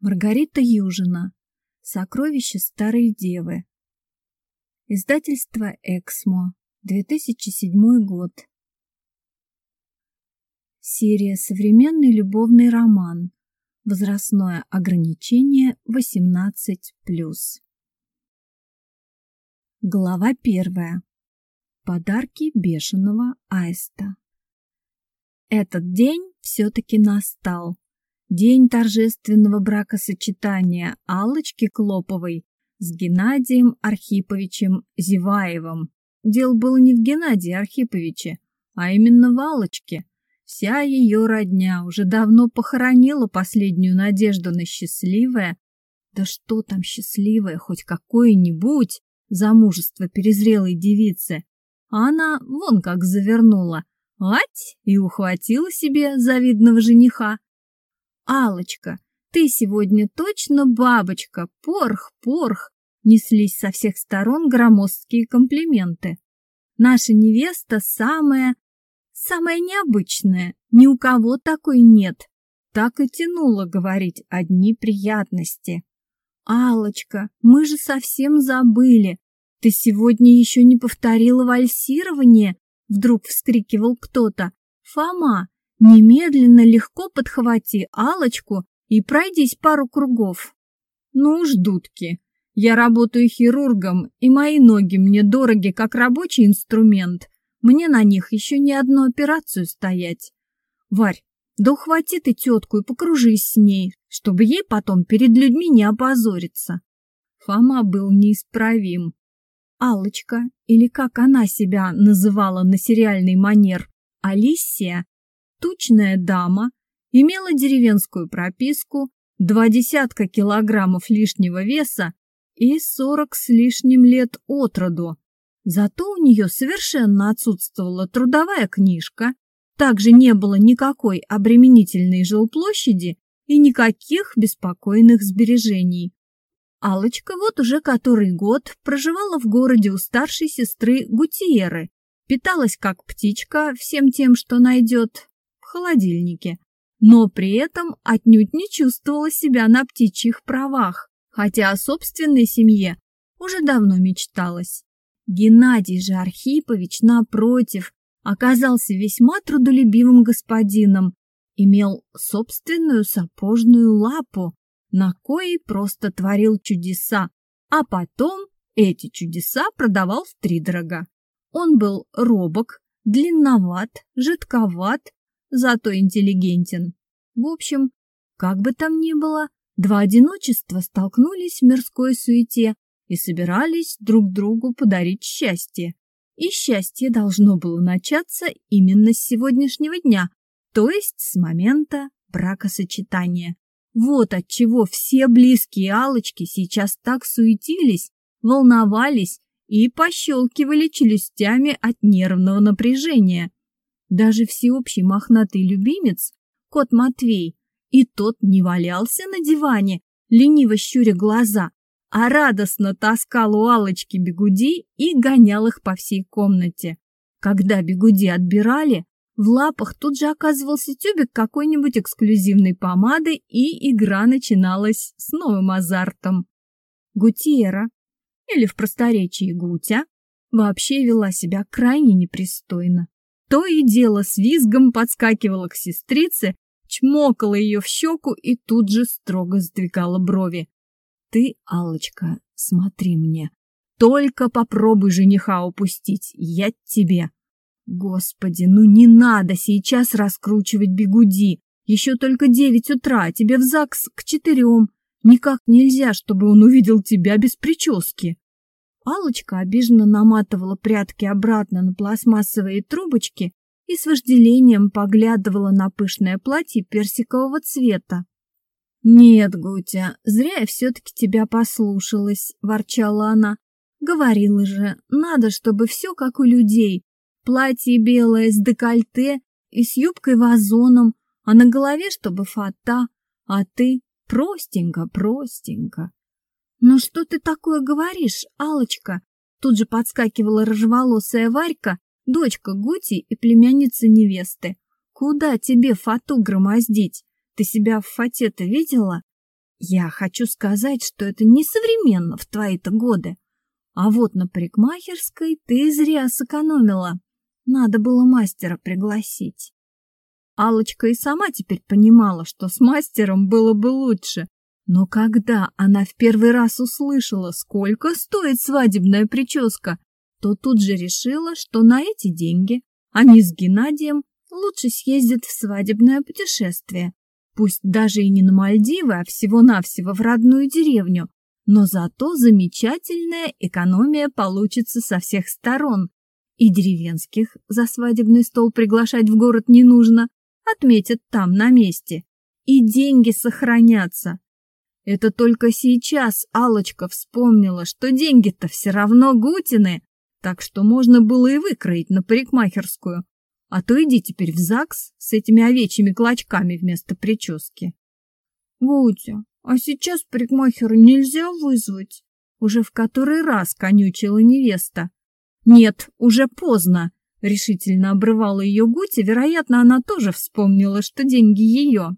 Маргарита Южина. Сокровище старой девы. Издательство «Эксмо». 2007 год. Серия «Современный любовный роман». Возрастное ограничение 18+. Глава первая. Подарки бешеного аиста. Этот день все-таки настал. День торжественного бракосочетания Аллочки Клоповой с Геннадием Архиповичем Зеваевым. Дело было не в Геннадии Архиповиче, а именно в Аллочке. Вся ее родня уже давно похоронила последнюю надежду на счастливое, да что там счастливое, хоть какое-нибудь замужество перезрелой девицы. А она вон как завернула, ать, и ухватила себе завидного жениха алочка ты сегодня точно бабочка, порх, порх!» Неслись со всех сторон громоздкие комплименты. «Наша невеста самая, самая необычная, ни у кого такой нет!» Так и тянуло говорить одни приятности. алочка мы же совсем забыли. Ты сегодня еще не повторила вальсирование?» Вдруг вскрикивал кто-то. «Фома, Немедленно легко подхвати алочку и пройдись пару кругов. Ну уж, дудки, я работаю хирургом, и мои ноги мне дороги как рабочий инструмент. Мне на них еще не одну операцию стоять. Варь, да ухвати ты тетку и покружись с ней, чтобы ей потом перед людьми не опозориться. Фома был неисправим. алочка или как она себя называла на сериальный манер, Алисия, Тучная дама имела деревенскую прописку, два десятка килограммов лишнего веса и сорок с лишним лет от роду. Зато у нее совершенно отсутствовала трудовая книжка, также не было никакой обременительной жилплощади и никаких беспокойных сбережений. алочка вот уже который год проживала в городе у старшей сестры Гутиеры, питалась как птичка всем тем, что найдет, холодильнике, но при этом отнюдь не чувствовала себя на птичьих правах, хотя о собственной семье уже давно мечталось. Геннадий же Архипович, напротив, оказался весьма трудолюбивым господином, имел собственную сапожную лапу, на коей просто творил чудеса, а потом эти чудеса продавал втридорога. Он был робок, длинноват, жидковат зато интеллигентен. В общем, как бы там ни было, два одиночества столкнулись в мирской суете и собирались друг другу подарить счастье. И счастье должно было начаться именно с сегодняшнего дня, то есть с момента бракосочетания. Вот от чего все близкие алочки сейчас так суетились, волновались и пощелкивали челюстями от нервного напряжения. Даже всеобщий мохнатый любимец, кот Матвей, и тот не валялся на диване, лениво щуря глаза, а радостно таскал у Алочки бегуди и гонял их по всей комнате. Когда бегуди отбирали, в лапах тут же оказывался тюбик какой-нибудь эксклюзивной помады, и игра начиналась с новым азартом. Гутиера, или в просторечии Гутя, вообще вела себя крайне непристойно то и дело с визгом подскакивала к сестрице, чмокала ее в щеку и тут же строго сдвигала брови. «Ты, алочка смотри мне. Только попробуй жениха упустить, я тебе». «Господи, ну не надо сейчас раскручивать бегуди. Еще только девять утра, тебе в ЗАГС к четырем. Никак нельзя, чтобы он увидел тебя без прически». Алочка обиженно наматывала прятки обратно на пластмассовые трубочки и с вожделением поглядывала на пышное платье персикового цвета. «Нет, Гутя, зря я все-таки тебя послушалась», — ворчала она. «Говорила же, надо, чтобы все как у людей. Платье белое с декольте и с юбкой-вазоном, а на голове чтобы фата, а ты простенько, простенько». «Ну что ты такое говоришь, алочка Тут же подскакивала рыжеволосая Варька, дочка Гути и племянница невесты. «Куда тебе фату громоздить? Ты себя в фате-то видела?» Я хочу сказать, что это несовременно в твои-то годы. А вот на парикмахерской ты зря сэкономила. Надо было мастера пригласить. Алочка и сама теперь понимала, что с мастером было бы лучше. Но когда она в первый раз услышала, сколько стоит свадебная прическа, то тут же решила, что на эти деньги они с Геннадием лучше съездят в свадебное путешествие. Пусть даже и не на Мальдивы, а всего-навсего в родную деревню, но зато замечательная экономия получится со всех сторон. И деревенских за свадебный стол приглашать в город не нужно, отметят там на месте. И деньги сохранятся. Это только сейчас Алочка вспомнила, что деньги-то все равно Гутины, так что можно было и выкроить на парикмахерскую. А то иди теперь в ЗАГС с этими овечьими клочками вместо прически. Гутя, а сейчас парикмахера нельзя вызвать? Уже в который раз конючила невеста. Нет, уже поздно, решительно обрывала ее Гутя. Вероятно, она тоже вспомнила, что деньги ее.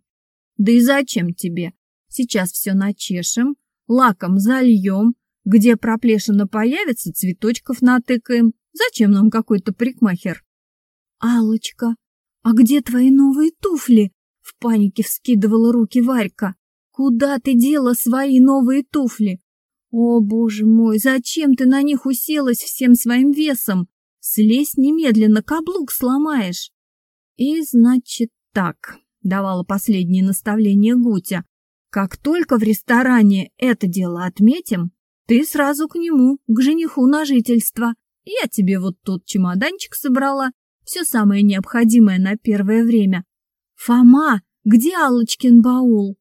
Да и зачем тебе? Сейчас все начешем, лаком зальем, где проплешина появится, цветочков натыкаем. Зачем нам какой-то парикмахер? Алочка, а где твои новые туфли? В панике вскидывала руки Варька. Куда ты дела свои новые туфли? О, боже мой, зачем ты на них уселась всем своим весом? Слезь немедленно, каблук сломаешь. И значит так, давала последнее наставление Гутя. Как только в ресторане это дело отметим, ты сразу к нему, к жениху на жительство. Я тебе вот тут чемоданчик собрала, все самое необходимое на первое время. Фома, где Аллочкин баул?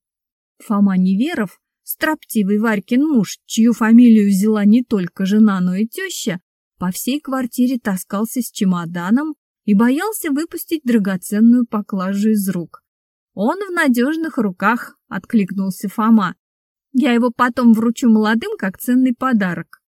Фома Неверов, строптивый Варькин муж, чью фамилию взяла не только жена, но и теща, по всей квартире таскался с чемоданом и боялся выпустить драгоценную поклажу из рук. Он в надежных руках, откликнулся Фома. Я его потом вручу молодым как ценный подарок.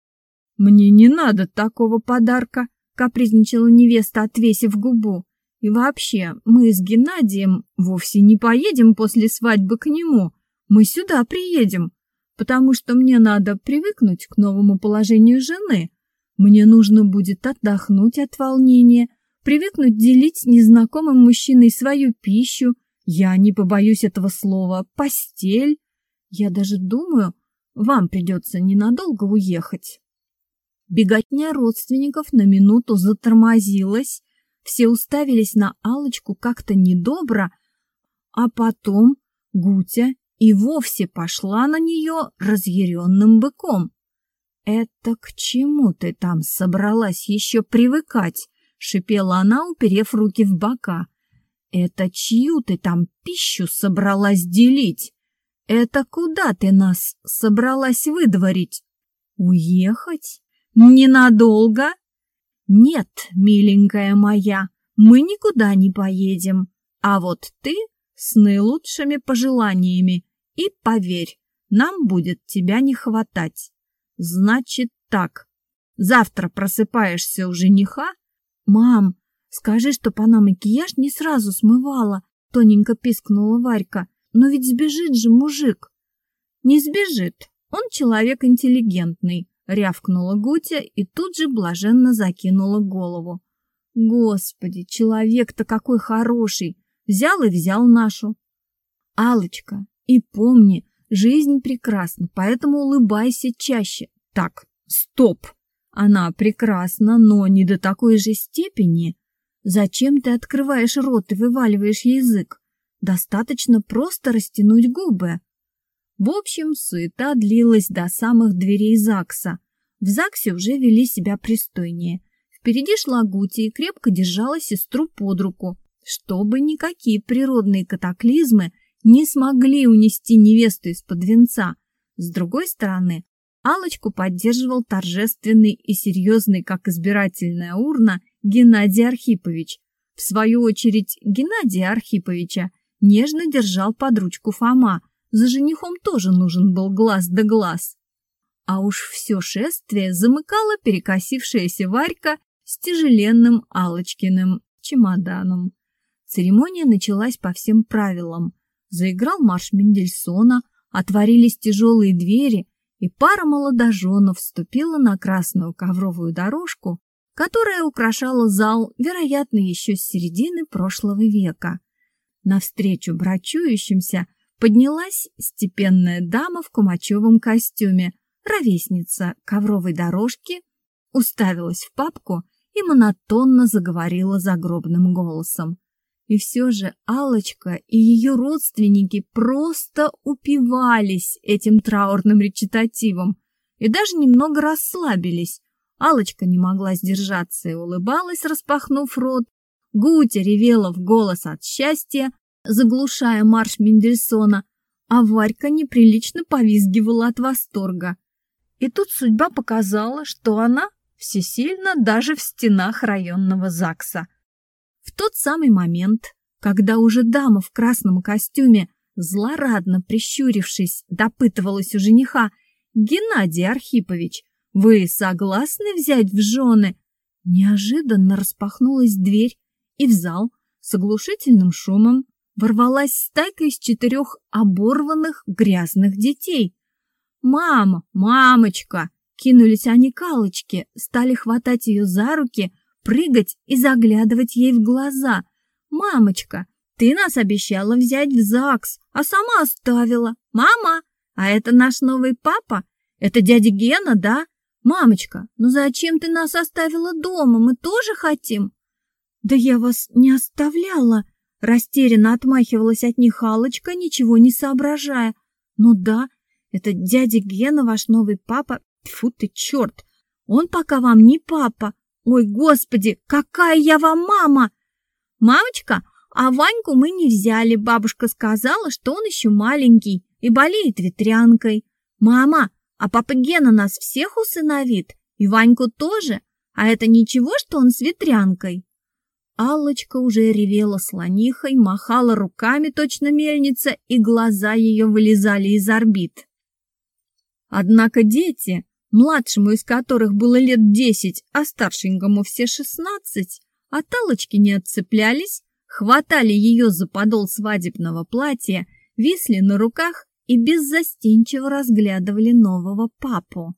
Мне не надо такого подарка, капризничала невеста, отвесив губу. И вообще, мы с Геннадием вовсе не поедем после свадьбы к нему. Мы сюда приедем, потому что мне надо привыкнуть к новому положению жены. Мне нужно будет отдохнуть от волнения, привыкнуть делить с незнакомым мужчиной свою пищу, я не побоюсь этого слова. Постель. Я даже думаю, вам придется ненадолго уехать. Беготня родственников на минуту затормозилась. Все уставились на алочку как-то недобро, а потом Гутя и вовсе пошла на нее разъяренным быком. «Это к чему ты там собралась еще привыкать?» — шипела она, уперев руки в бока. Это чью ты там пищу собралась делить? Это куда ты нас собралась выдворить? Уехать? Ненадолго? Нет, миленькая моя, мы никуда не поедем. А вот ты с наилучшими пожеланиями. И поверь, нам будет тебя не хватать. Значит так, завтра просыпаешься у жениха? Мам, Скажи, чтоб она макияж не сразу смывала, тоненько пискнула Варька. Но ведь сбежит же мужик. Не сбежит, он человек интеллигентный, рявкнула Гутя и тут же блаженно закинула голову. Господи, человек-то какой хороший, взял и взял нашу. Алочка, и помни, жизнь прекрасна, поэтому улыбайся чаще. Так, стоп! Она прекрасна, но не до такой же степени, Зачем ты открываешь рот и вываливаешь язык? Достаточно просто растянуть губы. В общем, суета длилась до самых дверей ЗАГСа. В ЗАГСе уже вели себя пристойнее. Впереди шла Гути и крепко держала сестру под руку, чтобы никакие природные катаклизмы не смогли унести невесту из-под венца. С другой стороны, алочку поддерживал торжественный и серьезный, как избирательная урна, Геннадий Архипович. В свою очередь Геннадия Архиповича нежно держал под ручку Фома. За женихом тоже нужен был глаз да глаз. А уж все шествие замыкала перекосившаяся Варька с тяжеленным Алочкиным чемоданом. Церемония началась по всем правилам. Заиграл марш Мендельсона, отворились тяжелые двери, и пара молодоженов вступила на красную ковровую дорожку, которая украшала зал, вероятно, еще с середины прошлого века. Навстречу брачующимся поднялась степенная дама в кумачевом костюме, ровесница ковровой дорожки, уставилась в папку и монотонно заговорила загробным голосом. И все же Алочка и ее родственники просто упивались этим траурным речитативом и даже немного расслабились. Алочка не могла сдержаться и улыбалась, распахнув рот. Гутя ревела в голос от счастья, заглушая марш Мендельсона, а Варька неприлично повизгивала от восторга. И тут судьба показала, что она всесильна даже в стенах районного ЗАГСа. В тот самый момент, когда уже дама в красном костюме, злорадно прищурившись, допытывалась у жениха, «Геннадий Архипович, вы согласны взять в жены?» Неожиданно распахнулась дверь, и в зал с оглушительным шумом ворвалась стайка из четырех оборванных грязных детей. «Мама! Мамочка!» Кинулись они к Аллочке, стали хватать ее за руки, прыгать и заглядывать ей в глаза. «Мамочка, ты нас обещала взять в ЗАГС, а сама оставила. Мама, а это наш новый папа? Это дядя Гена, да? Мамочка, ну зачем ты нас оставила дома? Мы тоже хотим?» «Да я вас не оставляла!» Растерянно отмахивалась от них Аллочка, ничего не соображая. «Ну да, это дядя Гена, ваш новый папа. Тьфу ты, черт! Он пока вам не папа, Ой, господи, какая я вам мама! Мамочка, а Ваньку мы не взяли. Бабушка сказала, что он еще маленький и болеет ветрянкой. Мама, а папа Гена нас всех усыновит, и Ваньку тоже. А это ничего, что он с ветрянкой? Аллочка уже ревела слонихой, махала руками точно мельница, и глаза ее вылезали из орбит. Однако дети, младшему из которых было лет десять, а старшенькому все шестнадцать, от Аллочки не отцеплялись, хватали ее за подол свадебного платья, висли на руках и беззастенчиво разглядывали нового папу.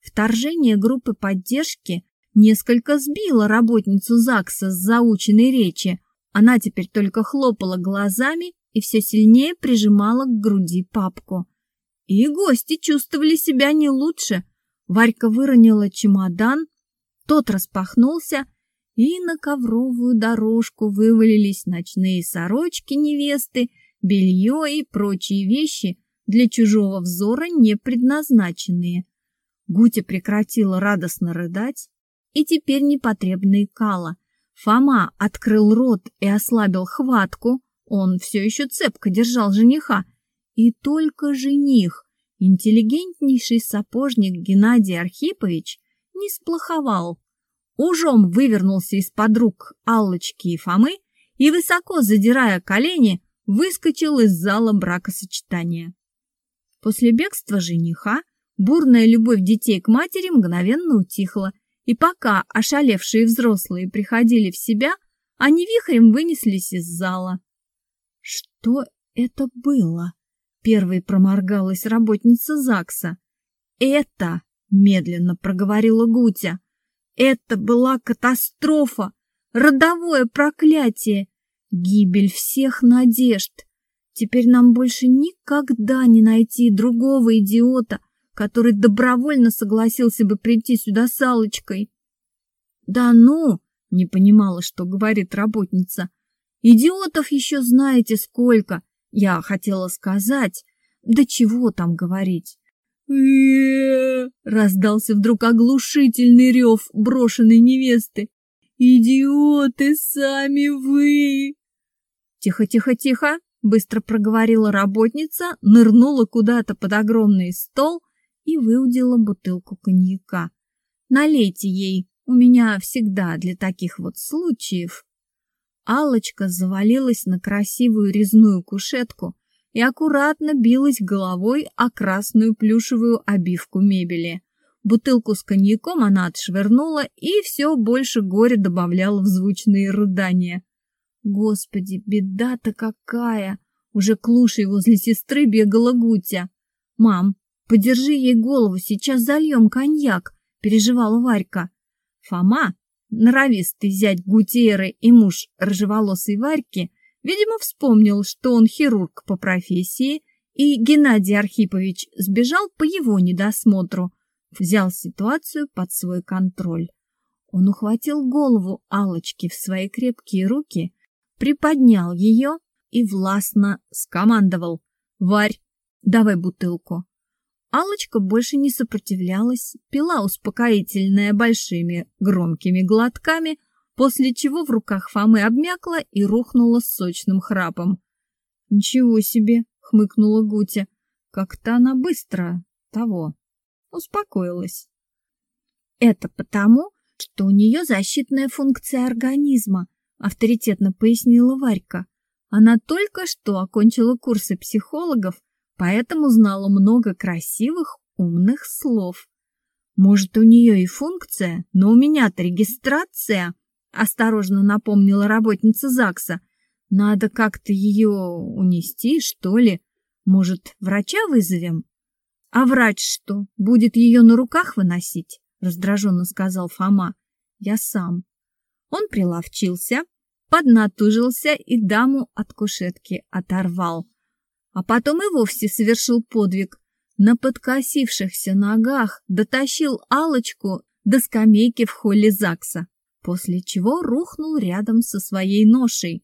Вторжение группы поддержки несколько сбило работницу ЗАГСа с заученной речи. Она теперь только хлопала глазами и все сильнее прижимала к груди папку. И гости чувствовали себя не лучше – Варька выронила чемодан, тот распахнулся, и на ковровую дорожку вывалились ночные сорочки невесты, белье и прочие вещи, для чужого взора не предназначенные. Гутя прекратила радостно рыдать, и теперь непотребно икала. Фома открыл рот и ослабил хватку, он все еще цепко держал жениха, и только жених Интеллигентнейший сапожник Геннадий Архипович не сплоховал. Ужом вывернулся из-под рук Аллочки и Фомы и, высоко задирая колени, выскочил из зала бракосочетания. После бегства жениха бурная любовь детей к матери мгновенно утихла, и пока ошалевшие взрослые приходили в себя, они вихрем вынеслись из зала. Что это было? Первой проморгалась работница ЗАГСа. «Это!» — медленно проговорила Гутя. «Это была катастрофа! Родовое проклятие! Гибель всех надежд! Теперь нам больше никогда не найти другого идиота, который добровольно согласился бы прийти сюда с Аллочкой!» «Да ну!» — не понимала, что говорит работница. «Идиотов еще знаете сколько!» Я хотела сказать, да чего там говорить. раздался вдруг оглушительный рев брошенной невесты. «Идиоты сами вы!» «Тихо, тихо, тихо!» — быстро проговорила работница, нырнула куда-то под огромный стол и выудила бутылку коньяка. «Налейте ей, у меня всегда для таких вот случаев Алочка завалилась на красивую резную кушетку и аккуратно билась головой о красную плюшевую обивку мебели. Бутылку с коньяком она отшвырнула и все больше горя добавляла в звучные рыдания. «Господи, беда-то какая! Уже клушей возле сестры бегала Гутя. «Мам, подержи ей голову, сейчас зальем коньяк», — переживала Варька. Фома, норовистый зять Гутиеры и муж рыжеволосой Варьки, видимо, вспомнил, что он хирург по профессии, и Геннадий Архипович сбежал по его недосмотру, взял ситуацию под свой контроль. Он ухватил голову Алочки в свои крепкие руки, приподнял ее и властно скомандовал «Варь, давай бутылку». Алочка больше не сопротивлялась, пила успокоительное большими громкими глотками, после чего в руках Фомы обмякла и рухнула с сочным храпом. «Ничего себе!» — хмыкнула Гутя. «Как-то она быстро того успокоилась». «Это потому, что у нее защитная функция организма», — авторитетно пояснила Варька. Она только что окончила курсы психологов, поэтому знала много красивых, умных слов. Может, у нее и функция, но у меня-то регистрация, осторожно напомнила работница ЗАГСа. Надо как-то ее унести, что ли? Может, врача вызовем? А врач что, будет ее на руках выносить? Раздраженно сказал Фома. Я сам. Он приловчился, поднатужился и даму от кушетки оторвал. А потом и вовсе совершил подвиг. На подкосившихся ногах дотащил алочку до скамейки в холле ЗАГСа, после чего рухнул рядом со своей ношей.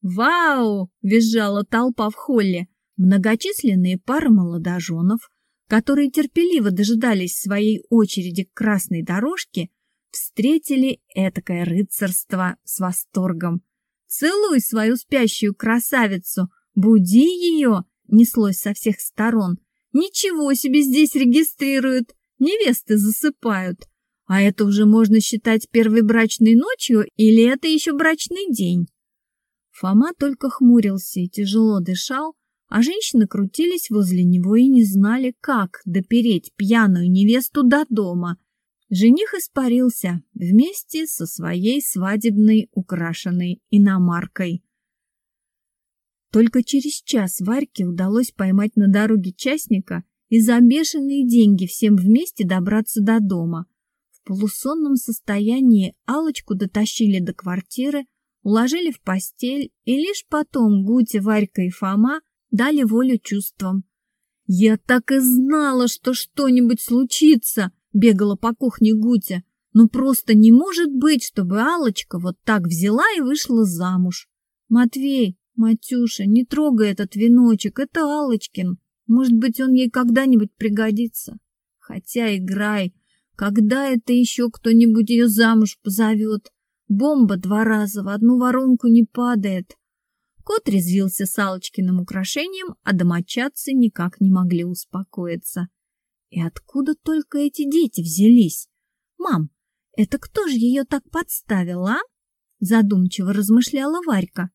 «Вау!» — визжала толпа в холле. Многочисленные пары молодоженов, которые терпеливо дожидались своей очереди к красной дорожке, встретили этакое рыцарство с восторгом. «Целуй свою спящую красавицу! Буди ее!» — неслось со всех сторон. «Ничего себе здесь регистрируют! Невесты засыпают! А это уже можно считать первой брачной ночью или это еще брачный день?» Фома только хмурился и тяжело дышал, а женщины крутились возле него и не знали, как допереть пьяную невесту до дома — Жених испарился вместе со своей свадебной украшенной иномаркой. Только через час Варьке удалось поймать на дороге частника и за бешеные деньги всем вместе добраться до дома. В полусонном состоянии алочку дотащили до квартиры, уложили в постель, и лишь потом Гутя, Варька и Фома дали волю чувствам. «Я так и знала, что что-нибудь случится!» Бегала по кухне Гутя. Ну просто не может быть, чтобы Алочка вот так взяла и вышла замуж. Матвей, Матюша, не трогай этот веночек, это Алочкин. Может быть, он ей когда-нибудь пригодится. Хотя играй, когда это еще кто-нибудь ее замуж позовет? Бомба два раза в одну воронку не падает. Кот резвился с Алочкиным украшением, а домочадцы никак не могли успокоиться. И откуда только эти дети взялись? Мам, это кто же ее так подставил, а? Задумчиво размышляла Варька.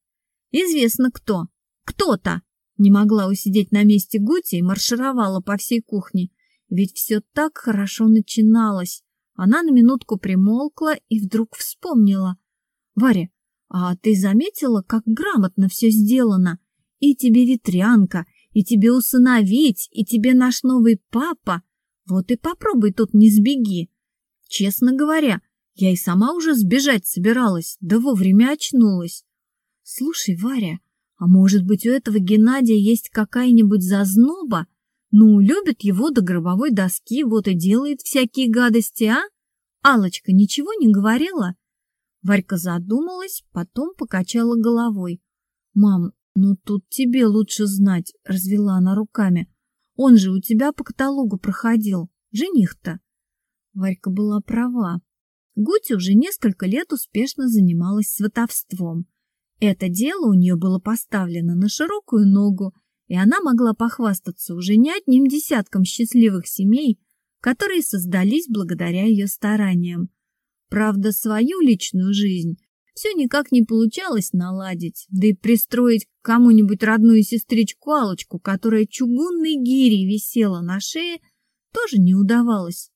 Известно кто. Кто-то. Не могла усидеть на месте Гути и маршировала по всей кухне. Ведь все так хорошо начиналось. Она на минутку примолкла и вдруг вспомнила. Варя, а ты заметила, как грамотно все сделано? И тебе ветрянка, и тебе усыновить, и тебе наш новый папа. Вот и попробуй тут не сбеги. Честно говоря, я и сама уже сбежать собиралась, да вовремя очнулась. Слушай, Варя, а может быть у этого Геннадия есть какая-нибудь зазноба? Ну, любит его до гробовой доски, вот и делает всякие гадости, а? Алочка ничего не говорила? Варька задумалась, потом покачала головой. Мам, «Ну тут тебе лучше знать», — развела она руками. «Он же у тебя по каталогу проходил, жених-то». Варька была права. Гути уже несколько лет успешно занималась сватовством. Это дело у нее было поставлено на широкую ногу, и она могла похвастаться уже не одним десятком счастливых семей, которые создались благодаря ее стараниям. Правда, свою личную жизнь все никак не получалось наладить, да и пристроить к кому-нибудь родную сестричку Алочку, которая чугунной гирей висела на шее, тоже не удавалось.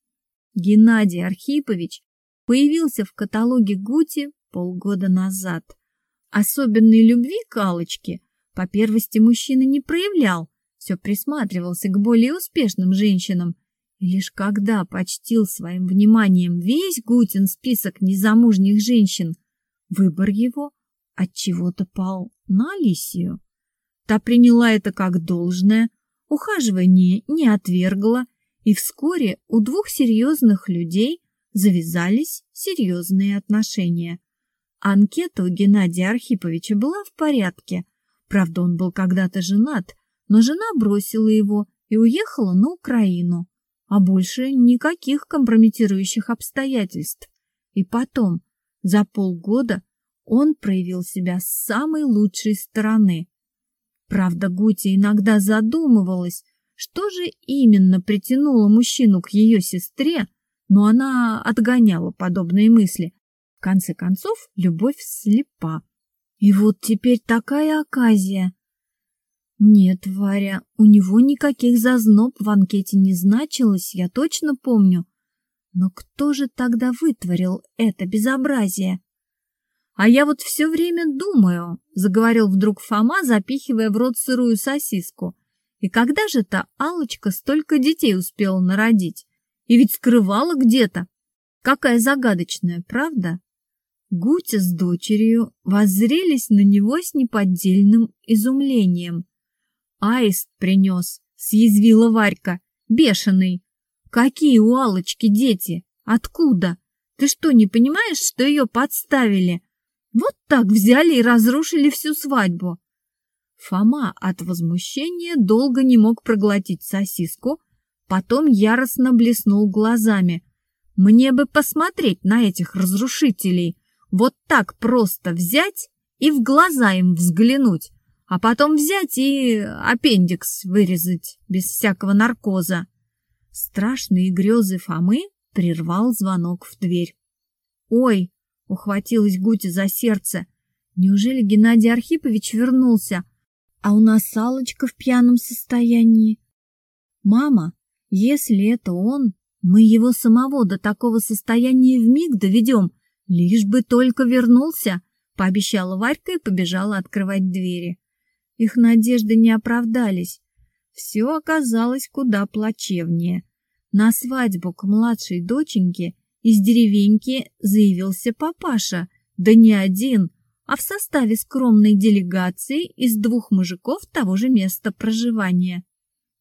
Геннадий Архипович появился в каталоге Гути полгода назад. Особенной любви к Алочке По первости мужчина не проявлял, все присматривался к более успешным женщинам. И лишь когда почтил своим вниманием весь Гутин список незамужних женщин, выбор его от чего-то пал на Алисию. Та приняла это как должное, ухаживание не отвергла, и вскоре у двух серьезных людей завязались серьезные отношения. Анкета у Геннадия Архиповича была в порядке. Правда, он был когда-то женат, но жена бросила его и уехала на Украину. А больше никаких компрометирующих обстоятельств. И потом, за полгода, он проявил себя с самой лучшей стороны. Правда, Гутя иногда задумывалась, что же именно притянуло мужчину к ее сестре, но она отгоняла подобные мысли. В конце концов, любовь слепа. И вот теперь такая оказия. Нет, Варя, у него никаких зазноб в анкете не значилось, я точно помню. Но кто же тогда вытворил это безобразие? А я вот все время думаю, заговорил вдруг Фома, запихивая в рот сырую сосиску. И когда же та алочка столько детей успела народить? И ведь скрывала где-то. Какая загадочная, правда? Гутя с дочерью воззрелись на него с неподдельным изумлением. Аист принес, съязвила Варька, бешеный. Какие у Алочки дети? Откуда? Ты что, не понимаешь, что ее подставили? Вот так взяли и разрушили всю свадьбу. Фома от возмущения долго не мог проглотить сосиску, потом яростно блеснул глазами. Мне бы посмотреть на этих разрушителей, вот так просто взять и в глаза им взглянуть, а потом взять и аппендикс вырезать без всякого наркоза. Страшные грезы Фомы прервал звонок в дверь. «Ой!» — ухватилась Гутя за сердце. «Неужели Геннадий Архипович вернулся, а у нас Аллочка в пьяном состоянии?» «Мама, если это он, мы его самого до такого состояния вмиг доведем, лишь бы только вернулся», — пообещала Варька и побежала открывать двери. Их надежды не оправдались. Все оказалось куда плачевнее. На свадьбу к младшей доченьке из деревеньки заявился папаша, да не один, а в составе скромной делегации из двух мужиков того же места проживания.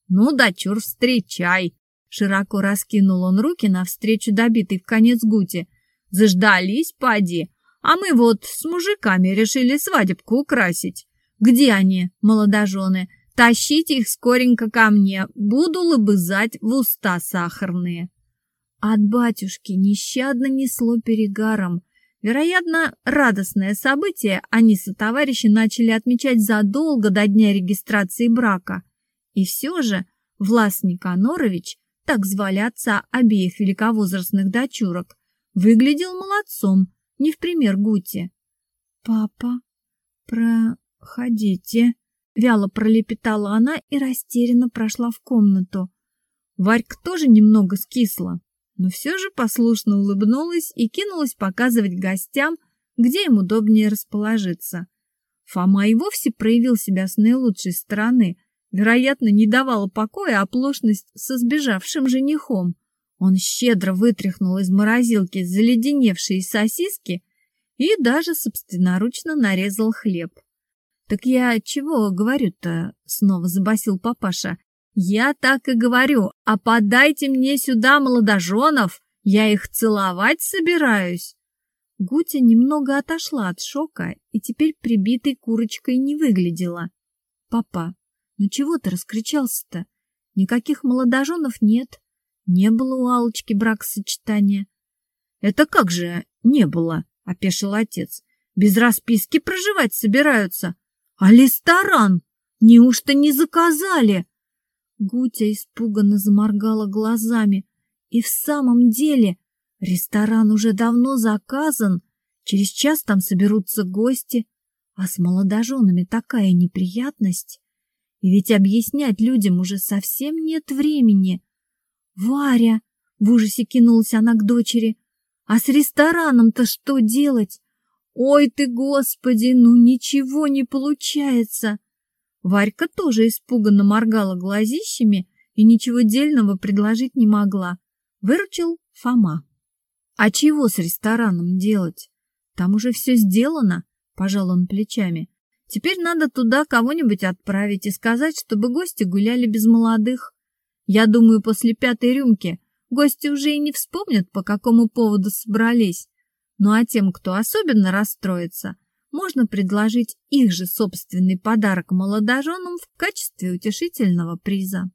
«Ну, дочур, встречай!» Широко раскинул он руки навстречу добитой в конец Гути. «Заждались, поди, а мы вот с мужиками решили свадебку украсить. Где они, молодожены? Тащите их скоренько ко мне, буду лобызать в уста сахарные. От батюшки нещадно несло перегаром. Вероятно, радостное событие они со товарищи начали отмечать задолго до дня регистрации брака. И все же Влас Никанорович, так звали отца обеих великовозрастных дочурок, выглядел молодцом, не в пример Гути. «Папа, про «Ходите», — вяло пролепетала она и растерянно прошла в комнату. Варька тоже немного скисла, но все же послушно улыбнулась и кинулась показывать гостям, где им удобнее расположиться. Фома и вовсе проявил себя с наилучшей стороны, вероятно, не давала покоя оплошность со сбежавшим женихом. Он щедро вытряхнул из морозилки заледеневшие сосиски и даже собственноручно нарезал хлеб. «Так я чего говорю-то?» — снова забасил папаша. «Я так и говорю, а подайте мне сюда молодоженов, я их целовать собираюсь». Гутя немного отошла от шока и теперь прибитой курочкой не выглядела. «Папа, ну чего ты раскричался-то? Никаких молодоженов нет. Не было у Алочки бракосочетания». «Это как же не было?» — опешил отец. «Без расписки проживать собираются. А ресторан? Неужто не заказали? Гутя испуганно заморгала глазами. И в самом деле ресторан уже давно заказан. Через час там соберутся гости. А с молодоженами такая неприятность. И ведь объяснять людям уже совсем нет времени. Варя! В ужасе кинулась она к дочери. А с рестораном-то что делать? Ой ты, Господи, ну ничего не получается. Варька тоже испуганно моргала глазищами и ничего дельного предложить не могла. Выручил Фома. А чего с рестораном делать? Там уже все сделано, пожал он плечами. Теперь надо туда кого-нибудь отправить и сказать, чтобы гости гуляли без молодых. Я думаю, после пятой рюмки гости уже и не вспомнят, по какому поводу собрались. Ну а тем, кто особенно расстроится, можно предложить их же собственный подарок молодоженам в качестве утешительного приза.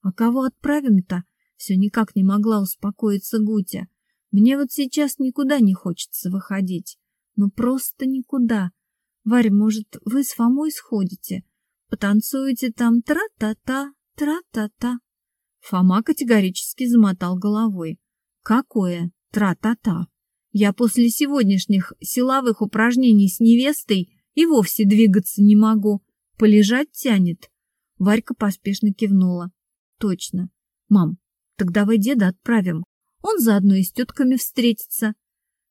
А кого отправим-то? Все никак не могла успокоиться Гутя. Мне вот сейчас никуда не хочется выходить. Ну просто никуда. Варь, может, вы с Фомой сходите? Потанцуете там тра-та-та, тра-та-та. Фома категорически замотал головой. Какое тра-та-та? Я после сегодняшних силовых упражнений с невестой и вовсе двигаться не могу. Полежать тянет. Варька поспешно кивнула. Точно. Мам, так давай деда отправим. Он заодно и с тетками встретится.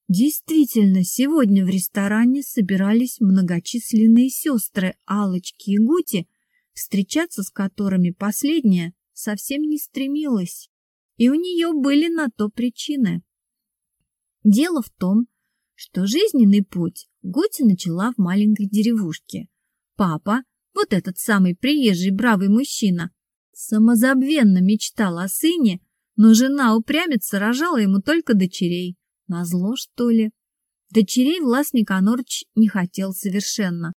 Действительно, сегодня в ресторане собирались многочисленные сестры Алочки и Гути, встречаться с которыми последняя совсем не стремилась, и у нее были на то причины. Дело в том, что жизненный путь Гути начала в маленькой деревушке. Папа, вот этот самый приезжий бравый мужчина, самозабвенно мечтал о сыне, но жена упрямится рожала ему только дочерей. Назло, что ли? Дочерей Влас Никонорыч не хотел совершенно.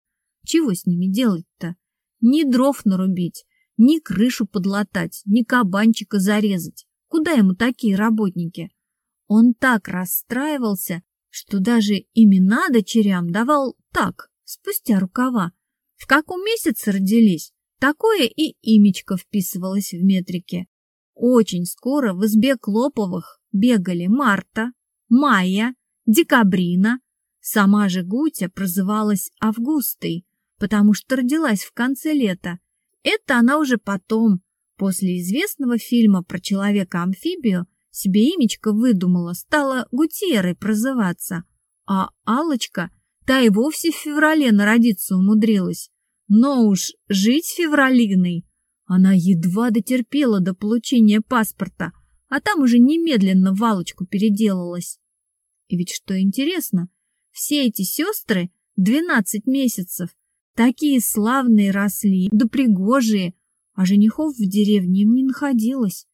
Чего с ними делать-то? Ни дров нарубить, ни крышу подлатать, ни кабанчика зарезать. Куда ему такие работники? Он так расстраивался, что даже имена дочерям давал так, спустя рукава. В каком месяце родились, такое и имечко вписывалось в метрике. Очень скоро в избе Клоповых бегали Марта, Майя, Декабрина. Сама же Гутя прозывалась Августой, потому что родилась в конце лета. Это она уже потом, после известного фильма про человека-амфибию, себе имечко выдумала, стала Гутьерой прозываться. А Алочка, та и вовсе в феврале народиться умудрилась. Но уж жить февралиной она едва дотерпела до получения паспорта, а там уже немедленно Валочку переделалась. И ведь что интересно, все эти сестры двенадцать месяцев такие славные росли, да пригожие, а женихов в деревне им не находилось.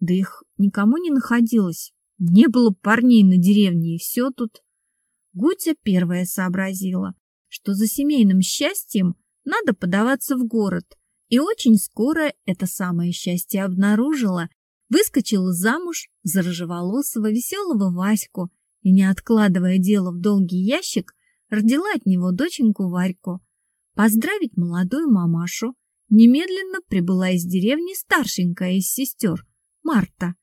Да их никому не находилось. Не было парней на деревне, и все тут. Гутя первая сообразила, что за семейным счастьем надо подаваться в город, и очень скоро это самое счастье обнаружила, выскочила замуж за рыжеволосого веселого Ваську, и, не откладывая дело в долгий ящик, родила от него доченьку Варьку. Поздравить молодую мамашу немедленно прибыла из деревни старшенькая из сестер, Марта.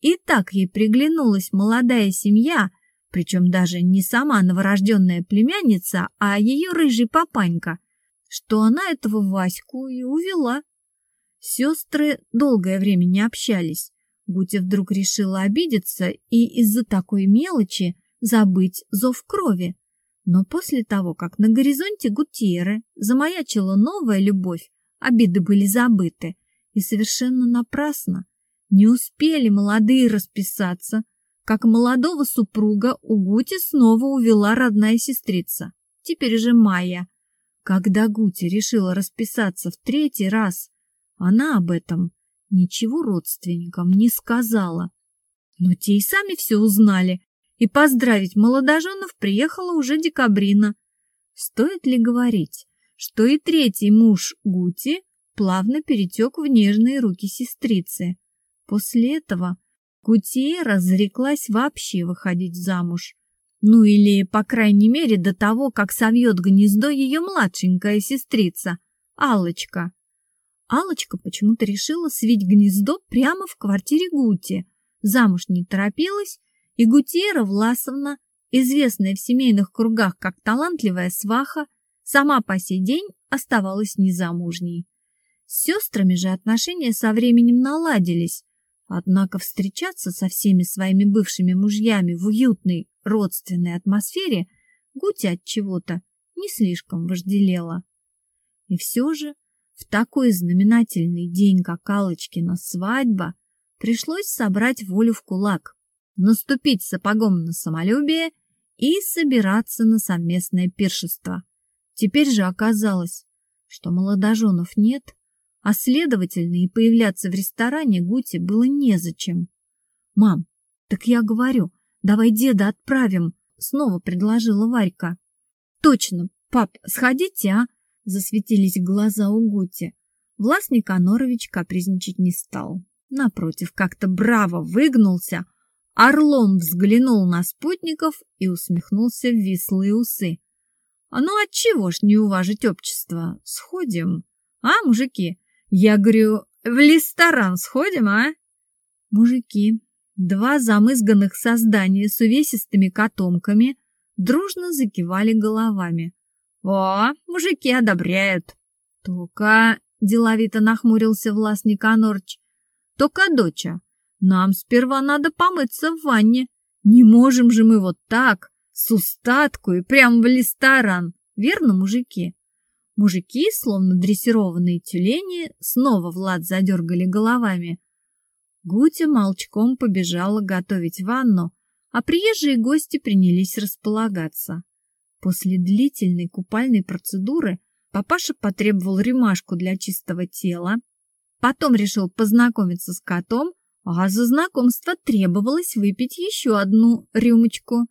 И так ей приглянулась молодая семья, причем даже не сама новорожденная племянница, а ее рыжий папанька, что она этого Ваську и увела. Сестры долгое время не общались, Гутя вдруг решила обидеться и из-за такой мелочи забыть зов крови. Но после того, как на горизонте Гутьеры замаячила новая любовь, обиды были забыты, и совершенно напрасно. Не успели молодые расписаться, как молодого супруга у Гути снова увела родная сестрица, теперь же Майя. Когда Гути решила расписаться в третий раз, она об этом ничего родственникам не сказала. Но те и сами все узнали, и поздравить молодоженов приехала уже декабрина. Стоит ли говорить, что и третий муж Гути плавно перетек в нежные руки сестрицы. После этого Гутия разреклась вообще выходить замуж. Ну или, по крайней мере, до того, как совьет гнездо ее младшенькая сестрица, Аллочка. Алочка почему-то решила свить гнездо прямо в квартире Гути. Замуж не торопилась, и Гутьера Власовна, известная в семейных кругах как талантливая сваха, сама по сей день оставалась незамужней. С сестрами же отношения со временем наладились, однако встречаться со всеми своими бывшими мужьями в уютной родственной атмосфере Гутя от чего-то не слишком вожделела. И все же в такой знаменательный день, как Аллочкина свадьба, пришлось собрать волю в кулак, наступить сапогом на самолюбие и собираться на совместное пиршество. Теперь же оказалось, что молодоженов нет, а, следовательно, и появляться в ресторане Гуте было незачем. «Мам, так я говорю, давай деда отправим», — снова предложила Варька. «Точно, пап, сходите, а?» — засветились глаза у Гути. Влас Никанорович капризничать не стал. Напротив, как-то браво выгнулся, орлом взглянул на спутников и усмехнулся в вислые усы. «А ну отчего ж не уважить общество? Сходим, а, мужики? Я говорю, в ресторан сходим, а?» Мужики, два замызганных создания с увесистыми котомками, дружно закивали головами. «О, мужики одобряют!» «Только...» — деловито нахмурился Влас Никанорч. «Только, доча, нам сперва надо помыться в ванне. Не можем же мы вот так, с устатку и прямо в ресторан, верно, мужики?» Мужики, словно дрессированные тюлени, снова Влад задергали головами. Гутя молчком побежала готовить ванну, а приезжие гости принялись располагаться. После длительной купальной процедуры папаша потребовал ремашку для чистого тела, потом решил познакомиться с котом, а за знакомство требовалось выпить еще одну рюмочку.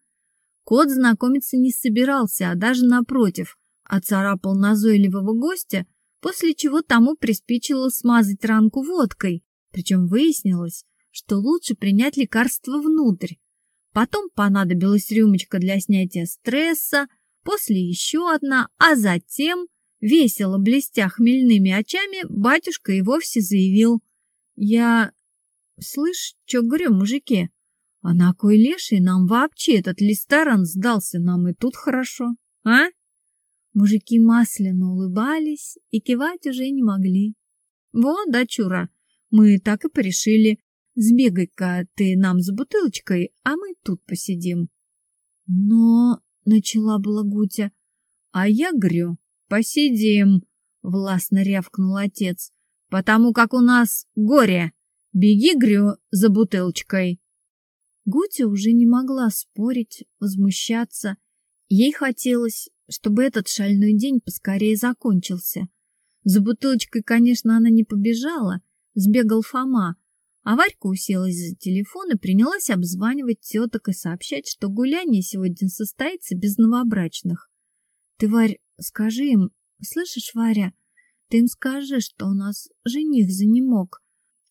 Кот знакомиться не собирался, а даже напротив, оцарапал назойливого гостя, после чего тому приспичило смазать ранку водкой, причем выяснилось, что лучше принять лекарство внутрь. Потом понадобилась рюмочка для снятия стресса, после еще одна, а затем, весело блестя хмельными очами, батюшка и вовсе заявил. Я... Слышь, что говорю, мужики, а на кой леший нам вообще этот ресторан сдался нам и тут хорошо, а? Мужики масляно улыбались и кивать уже не могли. Вот, дочура, мы так и порешили. Сбегай-ка ты нам за бутылочкой, а мы тут посидим. Но — начала была Гутя. — А я грю, посидим, — властно рявкнул отец, — потому как у нас горе. Беги, грю, за бутылочкой. Гутя уже не могла спорить, возмущаться. Ей хотелось, чтобы этот шальной день поскорее закончился. За бутылочкой, конечно, она не побежала, сбегал Фома, а Варька уселась за телефон и принялась обзванивать теток и сообщать, что гуляние сегодня состоится без новобрачных. Ты, Варь, скажи им, слышишь, Варя, ты им скажи, что у нас жених занемог.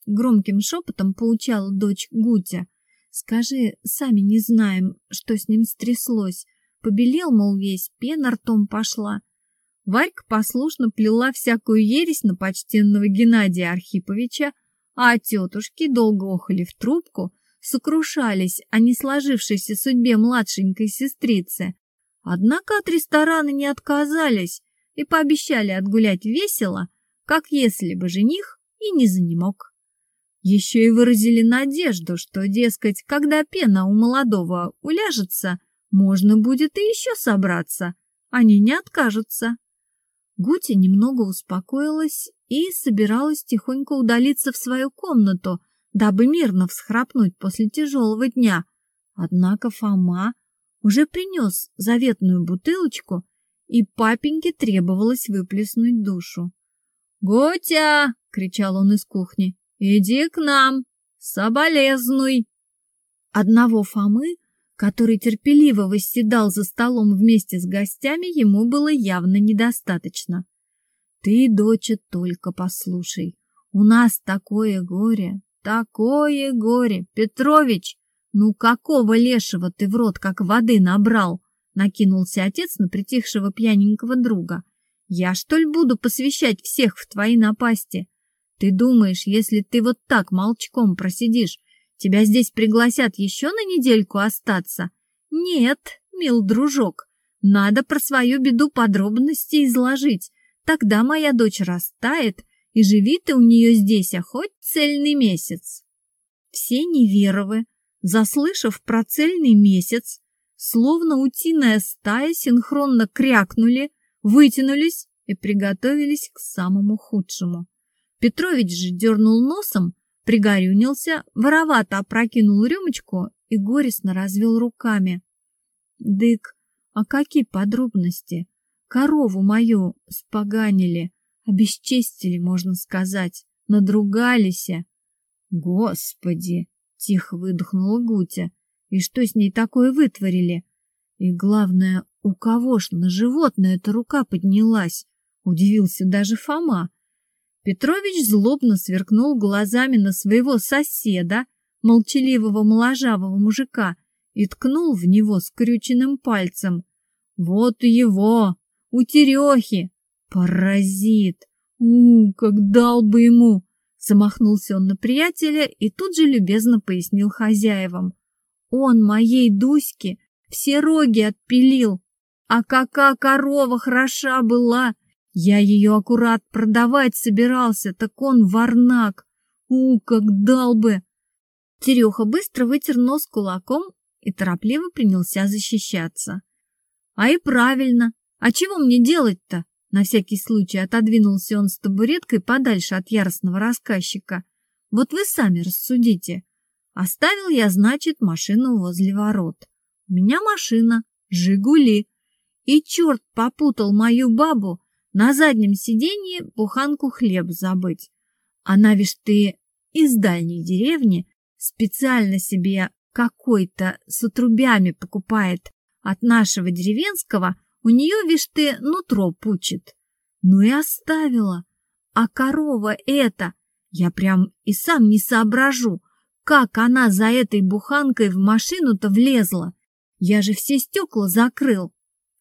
Громким шепотом поучала дочь Гутя. Скажи, сами не знаем, что с ним стряслось. Побелел, мол, весь, пена ртом пошла. Варька послушно плела всякую ересь на почтенного Геннадия Архиповича, а тетушки долго охали в трубку, сокрушались о не сложившейся судьбе младшенькой сестрицы. Однако от ресторана не отказались и пообещали отгулять весело, как если бы жених и не занемог. Еще и выразили надежду, что, дескать, когда пена у молодого уляжется, можно будет и еще собраться, они не откажутся. Гути немного успокоилась и собиралась тихонько удалиться в свою комнату, дабы мирно всхрапнуть после тяжелого дня. Однако Фома уже принес заветную бутылочку, и папеньке требовалось выплеснуть душу. «Готя!» — кричал он из кухни. «Иди к нам! Соболезнуй!» Одного Фомы который терпеливо восседал за столом вместе с гостями, ему было явно недостаточно. Ты, доча, только послушай. У нас такое горе, такое горе. Петрович, ну какого лешего ты в рот как воды набрал? Накинулся отец на притихшего пьяненького друга. Я, что ли, буду посвящать всех в твои напасти? Ты думаешь, если ты вот так молчком просидишь, Тебя здесь пригласят еще на недельку остаться? Нет, мил дружок, надо про свою беду подробности изложить. Тогда моя дочь растает, и живи ты у нее здесь, а хоть цельный месяц. Все неверовы, заслышав про цельный месяц, словно утиная стая синхронно крякнули, вытянулись и приготовились к самому худшему. Петрович же дернул носом, пригорюнился, воровато опрокинул рюмочку и горестно развел руками. «Дык, а какие подробности? Корову мою споганили, обесчестили, можно сказать, надругались. Господи!» — тихо выдохнула Гутя. «И что с ней такое вытворили? И главное, у кого ж на животное эта рука поднялась?» — удивился даже Фома. Петрович злобно сверкнул глазами на своего соседа, молчаливого моложавого мужика, и ткнул в него скрюченным пальцем. «Вот его! У Терехи! Паразит! У, как дал бы ему!» Замахнулся он на приятеля и тут же любезно пояснил хозяевам. «Он моей Дуське все роги отпилил, а какая корова хороша была! Я ее аккурат продавать собирался, так он варнак! У, как дал бы!» Тереха быстро вытер нос кулаком и торопливо принялся защищаться. «А и правильно! А чего мне делать-то?» На всякий случай отодвинулся он с табуреткой подальше от яростного рассказчика. «Вот вы сами рассудите. Оставил я, значит, машину возле ворот. У меня машина, «Жигули». И черт попутал мою бабу на заднем сиденье буханку хлеб забыть. Она, вишь ты, из дальней деревни специально себе какой-то с отрубями покупает от нашего деревенского, у нее, вишь ты, нутро пучит. Ну и оставила. А корова эта, я прям и сам не соображу, как она за этой буханкой в машину-то влезла. Я же все стекла закрыл.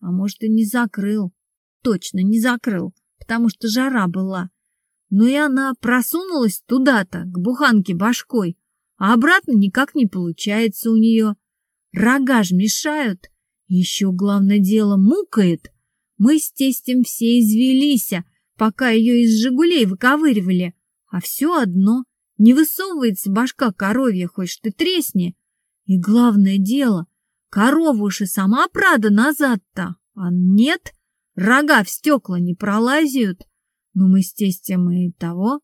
А может, и не закрыл. Точно не закрыл, потому что жара была. Ну и она просунулась туда-то, к буханке башкой, а обратно никак не получается у нее. Рога ж мешают, еще, главное дело, мукает. Мы с тестем все извелись, пока ее из «Жигулей» выковыривали, а все одно не высовывается башка коровья, хоть ты тресни. И главное дело, корову уж и сама прада назад-то, а нет, рога в стекла не пролазят. Но мы с тестем и того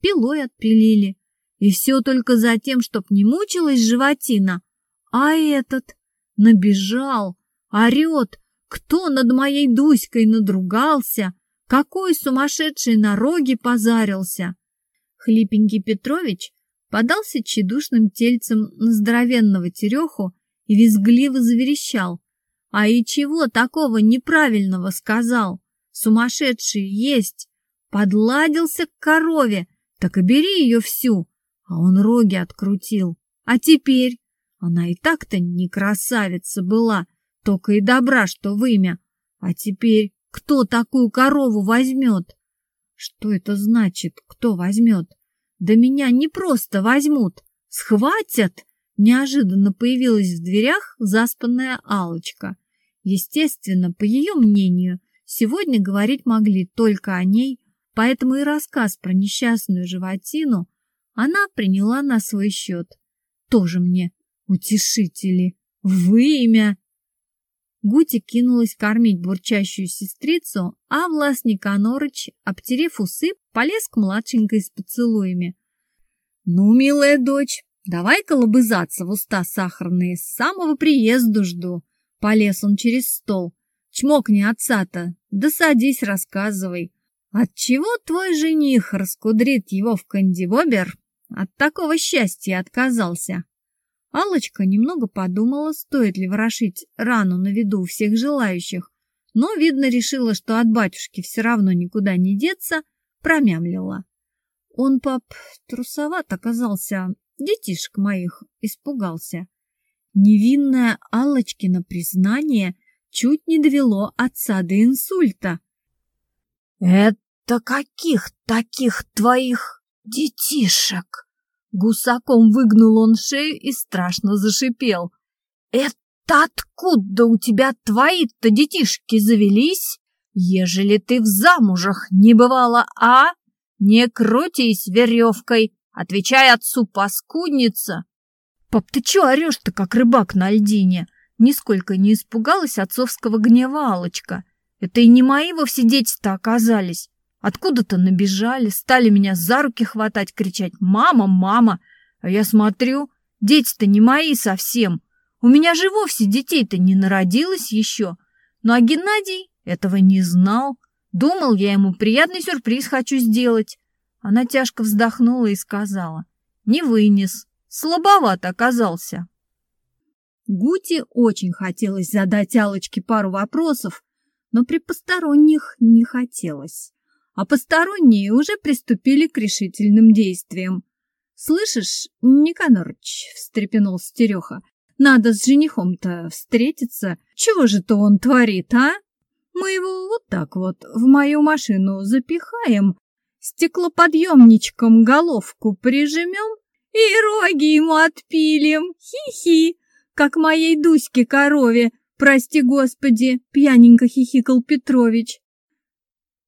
пилой отпилили. И все только за тем, чтоб не мучилась животина. А этот набежал, орет, кто над моей Дуськой надругался, какой сумасшедший на роге позарился. Хлипенький Петрович подался тщедушным тельцем на здоровенного тереху и визгливо заверещал. А и чего такого неправильного сказал? Сумасшедший есть. Подладился к корове, так и бери ее всю. А он роги открутил. А теперь? Она и так-то не красавица была, только и добра, что вымя. А теперь кто такую корову возьмет? Что это значит, кто возьмет? Да меня не просто возьмут, схватят. Неожиданно появилась в дверях заспанная алочка Естественно, по ее мнению, сегодня говорить могли только о ней, поэтому и рассказ про несчастную животину она приняла на свой счет. Тоже мне утешители. Вымя! Гути кинулась кормить бурчащую сестрицу, а Влас Никанорыч, обтерев усы, полез к младшенькой с поцелуями. «Ну, милая дочь, давай-ка в уста сахарные, с самого приезда жду!» Полез он через стол. «Чмокни отца-то, да садись, рассказывай. Отчего твой жених раскудрит его в кандибобер, от такого счастья отказался. Алочка немного подумала, стоит ли ворошить рану на виду всех желающих, но, видно, решила, что от батюшки все равно никуда не деться, промямлила. Он, пап, трусоват оказался, детишек моих испугался. Невинное Аллочкино признание чуть не довело отца до инсульта. «Это каких таких твоих детишек!» Гусаком выгнул он шею и страшно зашипел. «Это откуда у тебя твои-то детишки завелись, ежели ты в замужах не бывала, а? Не крутись веревкой, отвечай отцу, паскудница!» «Пап, ты чё орёшь-то, как рыбак на льдине?» Нисколько не испугалась отцовского гнева Алочка. Это и не мои вовсе дети-то оказались. Откуда-то набежали, стали меня за руки хватать, кричать «Мама, мама!» А я смотрю, дети-то не мои совсем. У меня же вовсе детей-то не народилось еще. Ну а Геннадий этого не знал. Думал, я ему приятный сюрприз хочу сделать. Она тяжко вздохнула и сказала. Не вынес. Слабоват оказался. Гути очень хотелось задать Алочке пару вопросов, но при посторонних не хотелось. А посторонние уже приступили к решительным действиям. «Слышишь, Никанорыч», — встрепенулся Тереха, — «надо с женихом-то встретиться. Чего же то он творит, а? Мы его вот так вот в мою машину запихаем, стеклоподъемничком головку прижмем и роги ему отпилим. Хи-хи, как моей Дуське корове, прости господи, пьяненько хихикал Петрович.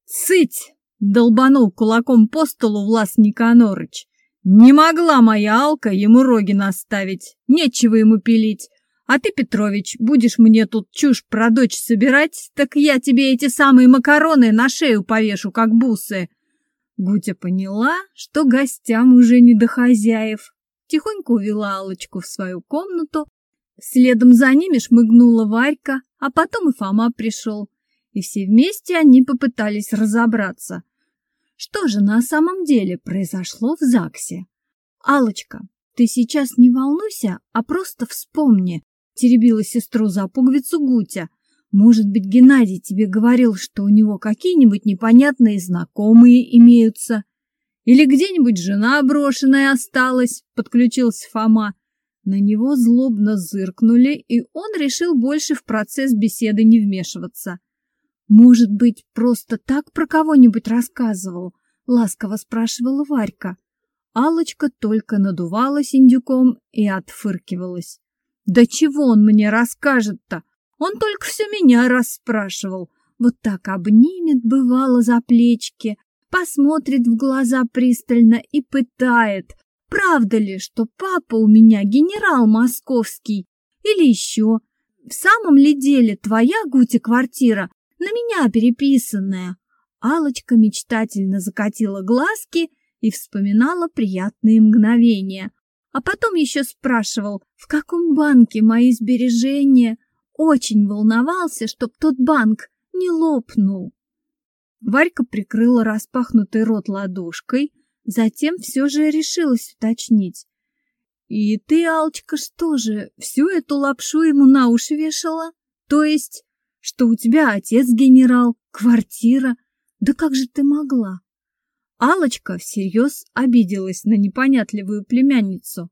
Цыть! долбанул кулаком по столу Влас Никанорыч. Не могла моя Алка ему роги наставить, нечего ему пилить. А ты, Петрович, будешь мне тут чушь про дочь собирать, так я тебе эти самые макароны на шею повешу, как бусы. Гутя поняла, что гостям уже не до хозяев. Тихонько увела Алочку в свою комнату. Следом за ними шмыгнула Варька, а потом и Фома пришел. И все вместе они попытались разобраться, что же на самом деле произошло в ЗАГСе. Алочка, ты сейчас не волнуйся, а просто вспомни, теребила сестру за пуговицу Гутя, может быть, Геннадий тебе говорил, что у него какие-нибудь непонятные знакомые имеются? Или где-нибудь жена брошенная осталась?» — подключился Фома. На него злобно зыркнули, и он решил больше в процесс беседы не вмешиваться. «Может быть, просто так про кого-нибудь рассказывал?» — ласково спрашивала Варька. Алочка только надувалась индюком и отфыркивалась. «Да чего он мне расскажет-то? Он только все меня расспрашивал. Вот так обнимет, бывало, за плечки, посмотрит в глаза пристально и пытает, правда ли, что папа у меня генерал московский или еще. В самом ли деле твоя, Гути, квартира на меня переписанная? алочка мечтательно закатила глазки и вспоминала приятные мгновения. А потом еще спрашивал, в каком банке мои сбережения, очень волновался, чтоб тот банк не лопнул. Варька прикрыла распахнутый рот ладошкой, затем все же решилась уточнить. «И ты, Алчка, что же, всю эту лапшу ему на уши вешала? То есть, что у тебя отец генерал, квартира? Да как же ты могла?» Алочка всерьез обиделась на непонятливую племянницу.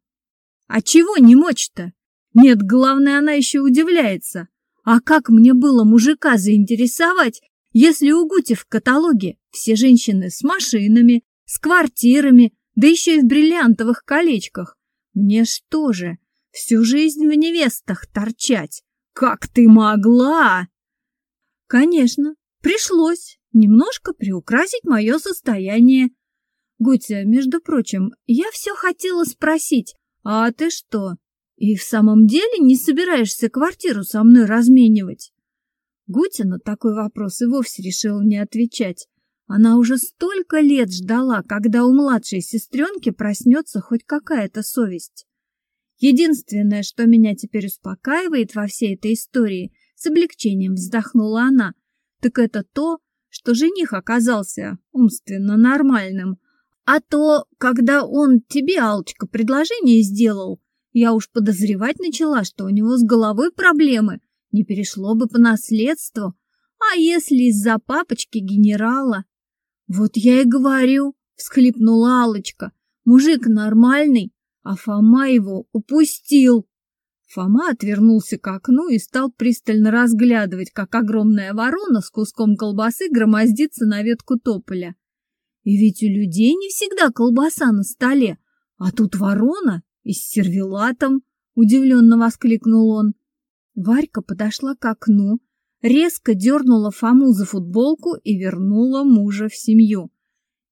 «А чего не мочь-то? Нет, главное, она еще удивляется. А как мне было мужика заинтересовать, если у Гути в каталоге все женщины с машинами, с квартирами, да еще и в бриллиантовых колечках? Мне что же, всю жизнь в невестах торчать? Как ты могла? Конечно, пришлось немножко приукрасить мое состояние. Гутя, между прочим, я все хотела спросить, а ты что, и в самом деле не собираешься квартиру со мной разменивать? Гутя на такой вопрос и вовсе решила не отвечать. Она уже столько лет ждала, когда у младшей сестренки проснется хоть какая-то совесть. Единственное, что меня теперь успокаивает во всей этой истории, с облегчением вздохнула она, так это то, что жених оказался умственно нормальным. А то, когда он тебе, Алочка, предложение сделал, я уж подозревать начала, что у него с головой проблемы, не перешло бы по наследству. А если из-за папочки генерала? Вот я и говорю, всхлипнула Алочка. Мужик нормальный, а Фома его упустил. Фома отвернулся к окну и стал пристально разглядывать, как огромная ворона с куском колбасы громоздится на ветку тополя. И ведь у людей не всегда колбаса на столе, а тут ворона «И с сервелатом!» — удивленно воскликнул он. Варька подошла к окну, резко дернула Фому за футболку и вернула мужа в семью.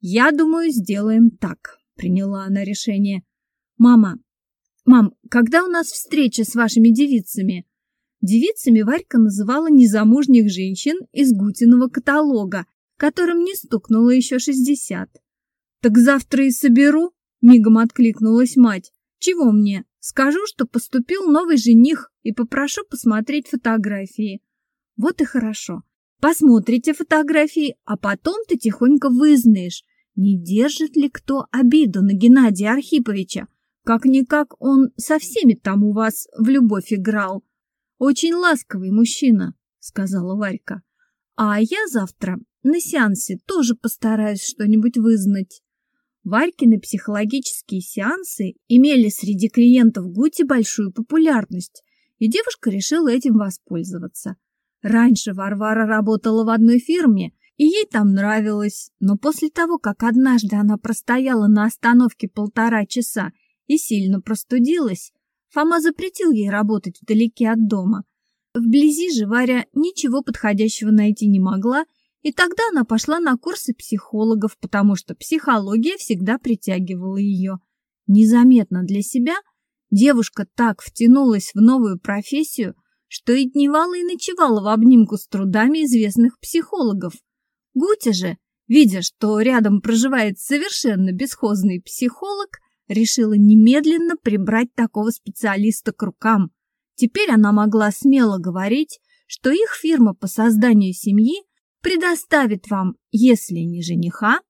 «Я думаю, сделаем так», — приняла она решение. «Мама, мам, когда у нас встреча с вашими девицами?» Девицами Варька называла незамужних женщин из Гутиного каталога, которым не стукнуло еще шестьдесят. «Так завтра и соберу», — мигом откликнулась мать. «Чего мне? Скажу, что поступил новый жених и попрошу посмотреть фотографии». «Вот и хорошо. Посмотрите фотографии, а потом ты тихонько вызнаешь, не держит ли кто обиду на Геннадия Архиповича. Как-никак он со всеми там у вас в любовь играл. Очень ласковый мужчина, сказала Варька. А я завтра на сеансе тоже постараюсь что-нибудь вызнать. Варькины психологические сеансы имели среди клиентов Гути большую популярность, и девушка решила этим воспользоваться. Раньше Варвара работала в одной фирме, и ей там нравилось, но после того, как однажды она простояла на остановке полтора часа и сильно простудилась, Фома запретил ей работать вдалеке от дома. Вблизи же Варя ничего подходящего найти не могла, и тогда она пошла на курсы психологов, потому что психология всегда притягивала ее. Незаметно для себя девушка так втянулась в новую профессию, что и дневала и ночевала в обнимку с трудами известных психологов. Гутя же, видя, что рядом проживает совершенно бесхозный психолог, решила немедленно прибрать такого специалиста к рукам. Теперь она могла смело говорить, что их фирма по созданию семьи предоставит вам, если не жениха,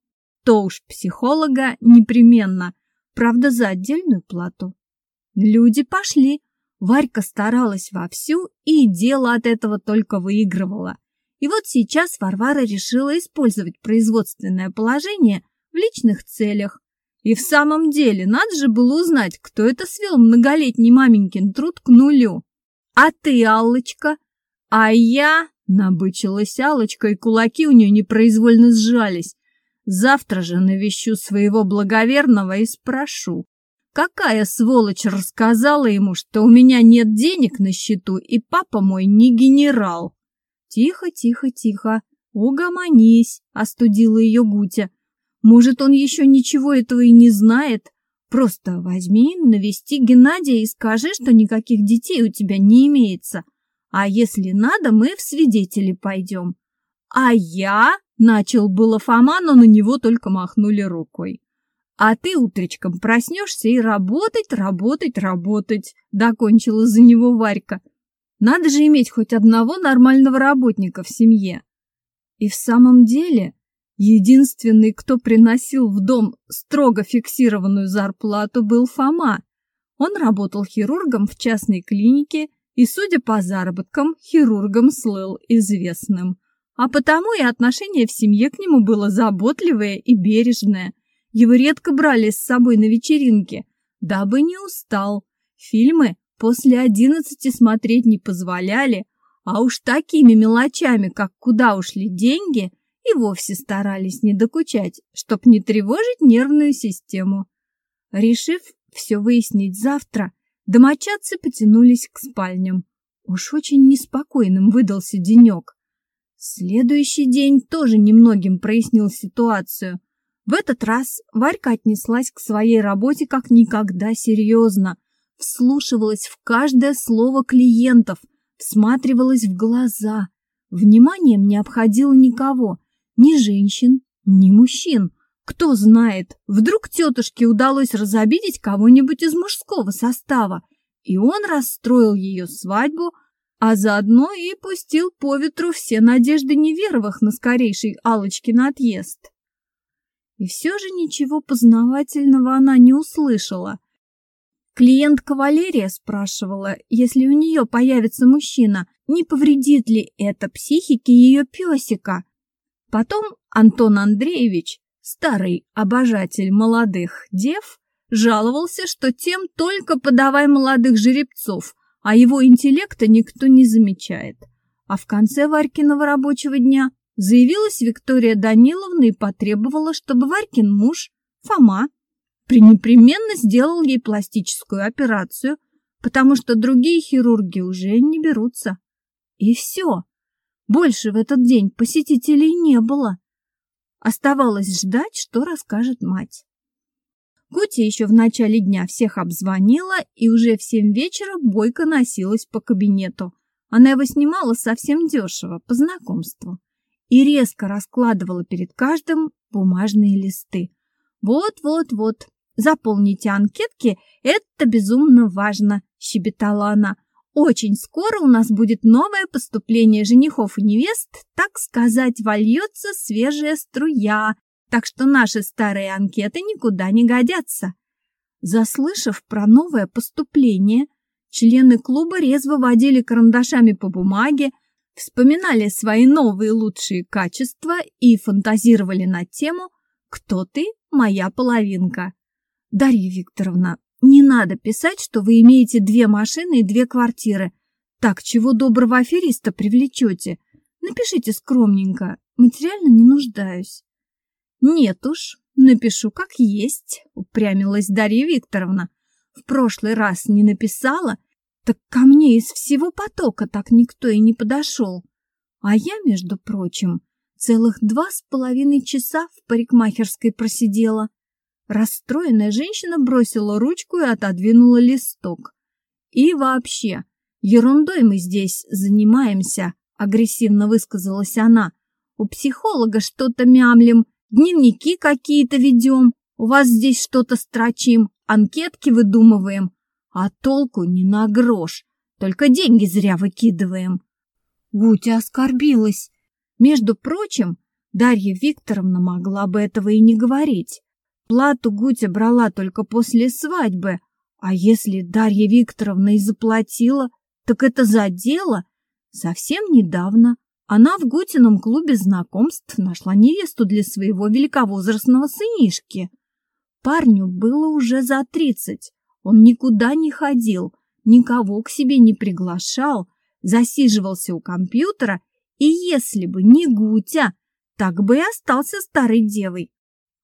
то уж психолога непременно, правда, за отдельную плату. Люди пошли. Варька старалась вовсю и дело от этого только выигрывала. И вот сейчас Варвара решила использовать производственное положение в личных целях, и в самом деле, надо же было узнать, кто это свел многолетний маменькин труд к нулю. А ты, Аллочка? А я... Набычилась Аллочка, и кулаки у нее непроизвольно сжались. Завтра же навещу своего благоверного и спрошу, какая сволочь рассказала ему, что у меня нет денег на счету, и папа мой не генерал. Тихо, тихо, тихо, угомонись, остудила ее Гутя. Может, он еще ничего этого и не знает? Просто возьми, навести Геннадия и скажи, что никаких детей у тебя не имеется. А если надо, мы в свидетели пойдем. А я... Начал было Фома, но на него только махнули рукой. А ты утречком проснешься и работать, работать, работать, докончила за него Варька. Надо же иметь хоть одного нормального работника в семье. И в самом деле Единственный, кто приносил в дом строго фиксированную зарплату, был Фома. Он работал хирургом в частной клинике и, судя по заработкам, хирургом слыл известным. А потому и отношение в семье к нему было заботливое и бережное. Его редко брали с собой на вечеринки, дабы не устал. Фильмы после одиннадцати смотреть не позволяли, а уж такими мелочами, как куда ушли деньги – и вовсе старались не докучать, чтоб не тревожить нервную систему. Решив все выяснить завтра, домочадцы потянулись к спальням. Уж очень неспокойным выдался денек. Следующий день тоже немногим прояснил ситуацию. В этот раз Варька отнеслась к своей работе как никогда серьезно, вслушивалась в каждое слово клиентов, всматривалась в глаза. Вниманием не обходила никого, ни женщин, ни мужчин. Кто знает, вдруг тетушке удалось разобидеть кого-нибудь из мужского состава, и он расстроил ее свадьбу, а заодно и пустил по ветру все надежды неверовых на скорейший Алочкин отъезд. И все же ничего познавательного она не услышала. Клиентка Валерия спрашивала, если у нее появится мужчина, не повредит ли это психике ее песика. Потом Антон Андреевич, старый обожатель молодых дев, жаловался, что тем только подавай молодых жеребцов, а его интеллекта никто не замечает. А в конце Варькиного рабочего дня заявилась Виктория Даниловна и потребовала, чтобы Варькин муж, Фома, пренепременно сделал ей пластическую операцию, потому что другие хирурги уже не берутся. И все. Больше в этот день посетителей не было. Оставалось ждать, что расскажет мать. Кутя еще в начале дня всех обзвонила и уже в семь вечера бойко носилась по кабинету. Она его снимала совсем дешево, по знакомству, и резко раскладывала перед каждым бумажные листы. «Вот-вот-вот, заполните анкетки, это безумно важно», – щебетала она. «Очень скоро у нас будет новое поступление женихов и невест, так сказать, вольется свежая струя, так что наши старые анкеты никуда не годятся». Заслышав про новое поступление, члены клуба резво водили карандашами по бумаге, вспоминали свои новые лучшие качества и фантазировали на тему «Кто ты, моя половинка?» Дарья Викторовна, не надо писать, что вы имеете две машины и две квартиры. Так, чего доброго афериста привлечете? Напишите скромненько, материально не нуждаюсь. Нет уж, напишу как есть, упрямилась Дарья Викторовна. В прошлый раз не написала, так ко мне из всего потока так никто и не подошел. А я, между прочим, целых два с половиной часа в парикмахерской просидела. Расстроенная женщина бросила ручку и отодвинула листок. И вообще, ерундой мы здесь занимаемся, агрессивно высказалась она. У психолога что-то мямлем, дневники какие-то ведем, у вас здесь что-то строчим, анкетки выдумываем, а толку не на грош, только деньги зря выкидываем. Гутя оскорбилась. Между прочим, Дарья Викторовна могла бы этого и не говорить. Плату Гутя брала только после свадьбы, а если Дарья Викторовна и заплатила, так это за дело. Совсем недавно она в Гутином клубе знакомств нашла невесту для своего великовозрастного сынишки. Парню было уже за тридцать. Он никуда не ходил, никого к себе не приглашал, засиживался у компьютера, и если бы не Гутя, так бы и остался старой девой.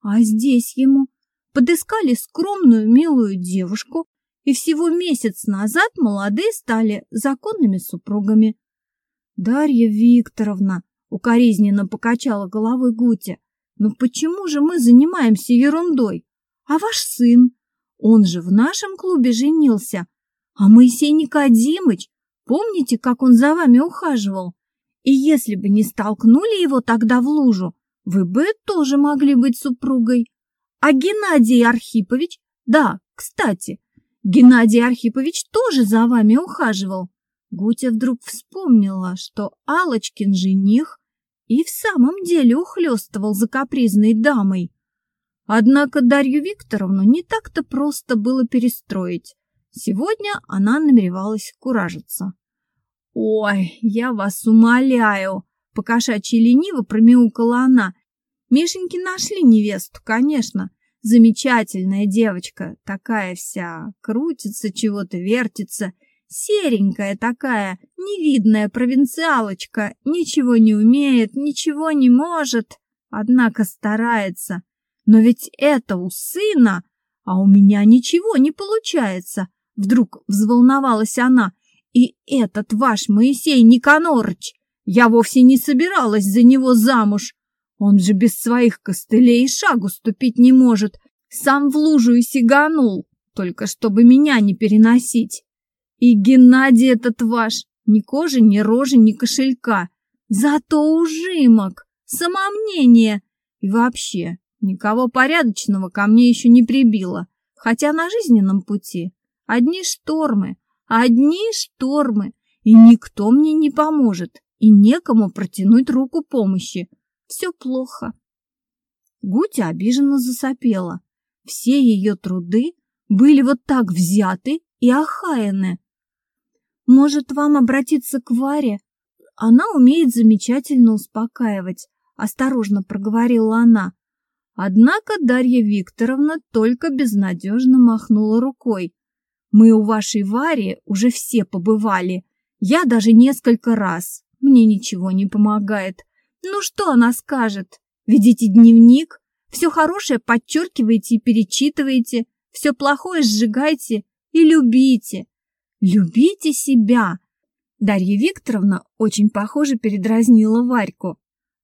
А здесь ему подыскали скромную, милую девушку, и всего месяц назад молодые стали законными супругами. Дарья Викторовна укоризненно покачала головой Гутя. Но почему же мы занимаемся ерундой? А ваш сын? Он же в нашем клубе женился. А Моисей Никодимыч, помните, как он за вами ухаживал? И если бы не столкнули его тогда в лужу, вы бы тоже могли быть супругой. А Геннадий Архипович? Да, кстати, Геннадий Архипович тоже за вами ухаживал. Гутя вдруг вспомнила, что Алочкин жених и в самом деле ухлёстывал за капризной дамой. Однако Дарью Викторовну не так-то просто было перестроить. Сегодня она намеревалась куражиться. «Ой, я вас умоляю!» — покошачьи лениво промяукала она. «Мишеньки нашли невесту, конечно. Замечательная девочка, такая вся, крутится, чего-то вертится. Серенькая такая, невидная провинциалочка, ничего не умеет, ничего не может, однако старается. Но ведь это у сына, а у меня ничего не получается. Вдруг взволновалась она. И этот ваш Моисей Никанорыч, я вовсе не собиралась за него замуж. Он же без своих костылей и шагу ступить не может. Сам в лужу и сиганул, только чтобы меня не переносить. И Геннадий этот ваш, ни кожи, ни рожи, ни кошелька. Зато ужимок, самомнение. И вообще, никого порядочного ко мне еще не прибило. Хотя на жизненном пути одни штормы, одни штормы. И никто мне не поможет, и некому протянуть руку помощи. Все плохо. Гутя обиженно засопела. Все ее труды были вот так взяты и охаяны. Может, вам обратиться к Варе? Она умеет замечательно успокаивать, осторожно проговорила она. Однако Дарья Викторовна только безнадежно махнула рукой. Мы у вашей Вари уже все побывали. Я даже несколько раз. Мне ничего не помогает. Ну что она скажет? Ведите дневник, все хорошее подчеркиваете и перечитываете, все плохое сжигайте и любите. Любите себя. Дарья Викторовна очень похоже передразнила Варьку.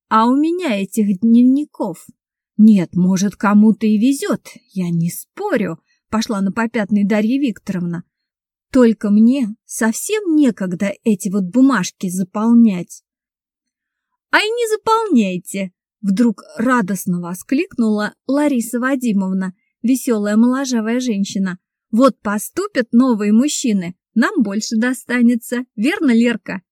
А у меня этих дневников. Нет, может, кому-то и везет, я не спорю, пошла на попятный Дарья Викторовна. Только мне совсем некогда эти вот бумажки заполнять. Ай, не заполняйте! Вдруг радостно воскликнула Лариса Вадимовна, веселая моложавая женщина. Вот поступят новые мужчины, нам больше достанется, верно, Лерка?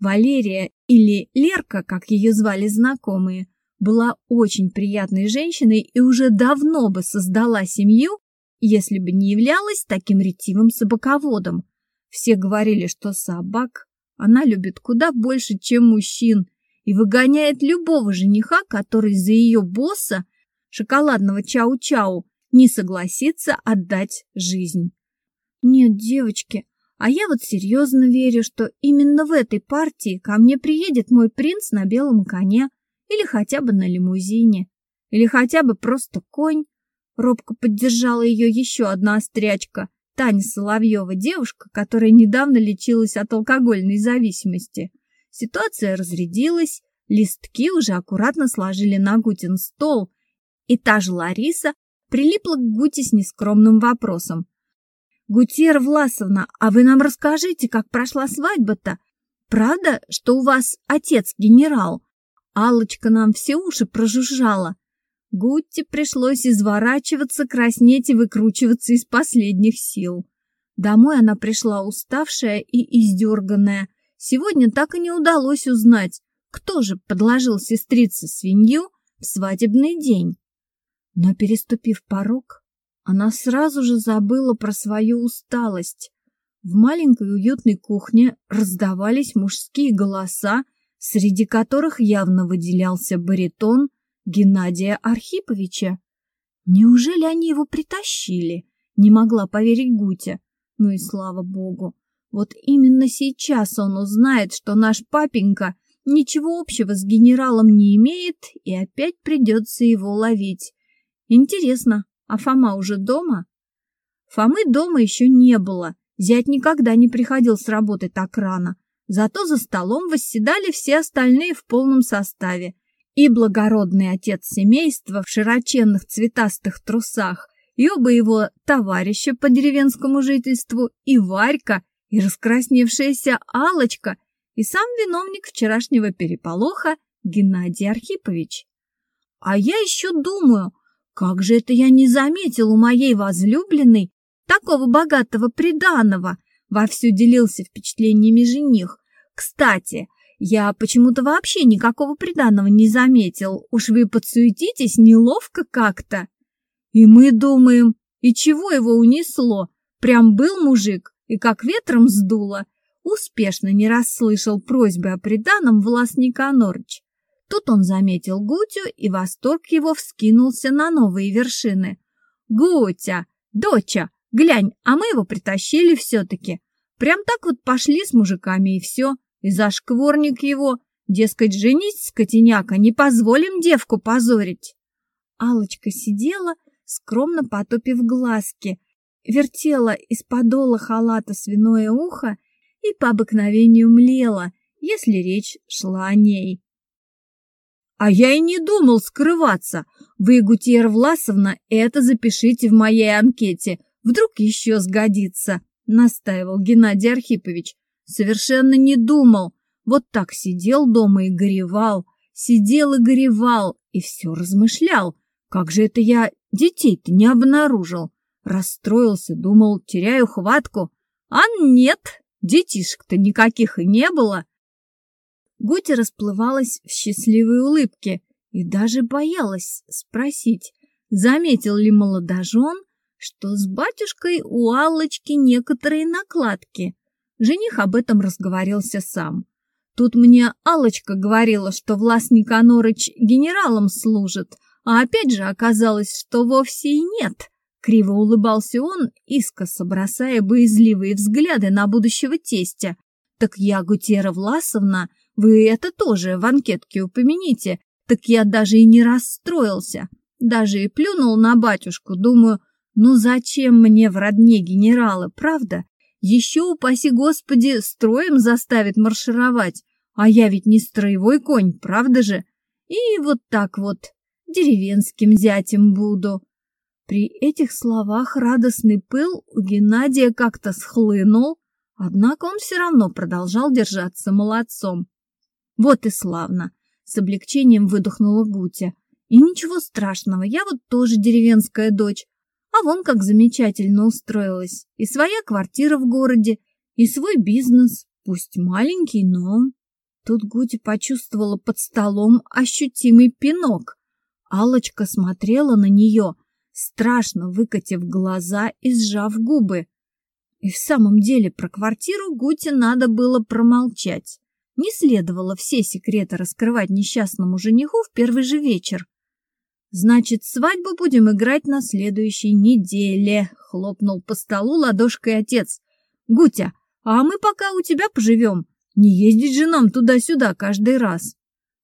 Валерия или Лерка, как ее звали знакомые, была очень приятной женщиной и уже давно бы создала семью, если бы не являлась таким ретивым собаководом. Все говорили, что собак она любит куда больше, чем мужчин, и выгоняет любого жениха, который за ее босса, шоколадного чау-чау, не согласится отдать жизнь. Нет, девочки, а я вот серьезно верю, что именно в этой партии ко мне приедет мой принц на белом коне или хотя бы на лимузине, или хотя бы просто конь. Робко поддержала ее еще одна острячка, Таня Соловьева, девушка, которая недавно лечилась от алкогольной зависимости. Ситуация разрядилась, листки уже аккуратно сложили на Гутин стол, и та же Лариса прилипла к Гуте с нескромным вопросом. «Гутьера Власовна, а вы нам расскажите, как прошла свадьба-то? Правда, что у вас отец генерал? Алочка нам все уши прожужжала». Гутте пришлось изворачиваться, краснеть и выкручиваться из последних сил. Домой она пришла уставшая и издерганная. Сегодня так и не удалось узнать, кто же подложил сестрице свинью в свадебный день. Но, переступив порог, она сразу же забыла про свою усталость. В маленькой уютной кухне раздавались мужские голоса, среди которых явно выделялся баритон Геннадия Архиповича. Неужели они его притащили? Не могла поверить Гутя. Ну и слава богу. Вот именно сейчас он узнает, что наш папенька ничего общего с генералом не имеет, и опять придется его ловить. Интересно, а Фома уже дома? Фомы дома еще не было. Зять никогда не приходил с работы так рано. Зато за столом восседали все остальные в полном составе. И благородный отец семейства в широченных цветастых трусах, и оба его товарища по деревенскому жительству, и Варька, и раскрасневшаяся алочка и сам виновник вчерашнего переполоха Геннадий Архипович. А я еще думаю, как же это я не заметил у моей возлюбленной такого богатого приданого, вовсю делился впечатлениями жених. Кстати, я почему-то вообще никакого приданого не заметил. Уж вы подсуетитесь неловко как-то. И мы думаем, и чего его унесло? Прям был мужик, и как ветром сдуло. Успешно не расслышал просьбы о приданом Влас Никонорыч. Тут он заметил Гутю, и восторг его вскинулся на новые вершины. «Гутя! Доча! Глянь, а мы его притащили все-таки. Прям так вот пошли с мужиками, и все. И зашкворник его. Дескать, женись, скотиняка, не позволим девку позорить». алочка сидела, скромно потупив глазки, вертела из подола халата свиное ухо и по обыкновению млела, если речь шла о ней. А я и не думал скрываться. Вы, Гутьер Власовна, это запишите в моей анкете. Вдруг еще сгодится, настаивал Геннадий Архипович. Совершенно не думал. Вот так сидел дома и горевал. Сидел и горевал, и все размышлял. Как же это я детей-то не обнаружил? Расстроился, думал, теряю хватку. А нет, детишек-то никаких и не было. Гутя расплывалась в счастливой улыбке и даже боялась спросить, заметил ли молодожен, что с батюшкой у Аллочки некоторые накладки. Жених об этом разговорился сам. Тут мне Аллочка говорила, что Влас Никонорыч генералом служит, а опять же оказалось, что вовсе и нет. Криво улыбался он, искоса бросая боязливые взгляды на будущего тестя. Так я, Гутера Власовна, вы это тоже в анкетке упомяните. Так я даже и не расстроился. Даже и плюнул на батюшку. Думаю, ну зачем мне в родне генералы, правда? Еще, упаси Господи, строем заставит маршировать. А я ведь не строевой конь, правда же? И вот так вот, деревенским зятем буду. При этих словах радостный пыл у Геннадия как-то схлынул, однако он все равно продолжал держаться молодцом. Вот и славно, с облегчением выдохнула Гутя. И ничего страшного, я вот тоже деревенская дочь, а вон как замечательно устроилась. И своя квартира в городе, и свой бизнес, пусть маленький, но... Тут Гути почувствовала под столом ощутимый пинок. алочка смотрела на нее, страшно выкатив глаза и сжав губы. И в самом деле про квартиру Гути надо было промолчать. Не следовало все секреты раскрывать несчастному жениху в первый же вечер. «Значит, свадьбу будем играть на следующей неделе», — хлопнул по столу ладошкой отец. «Гутя, а мы пока у тебя поживем. Не ездить же нам туда-сюда каждый раз».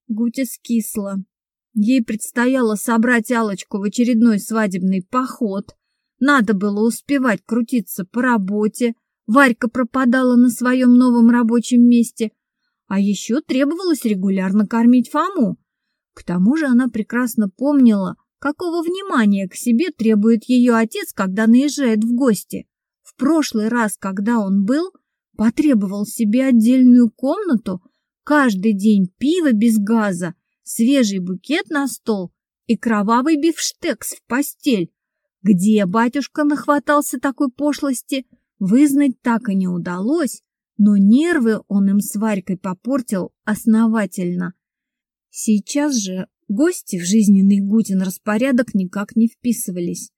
Гутя скисла. Ей предстояло собрать алочку в очередной свадебный поход. Надо было успевать крутиться по работе. Варька пропадала на своем новом рабочем месте. А еще требовалось регулярно кормить Фому. К тому же она прекрасно помнила, какого внимания к себе требует ее отец, когда наезжает в гости. В прошлый раз, когда он был, потребовал себе отдельную комнату, каждый день пиво без газа, свежий букет на стол и кровавый бифштекс в постель. Где батюшка нахватался такой пошлости, вызнать так и не удалось, но нервы он им с Варькой попортил основательно. Сейчас же гости в жизненный Гутин распорядок никак не вписывались.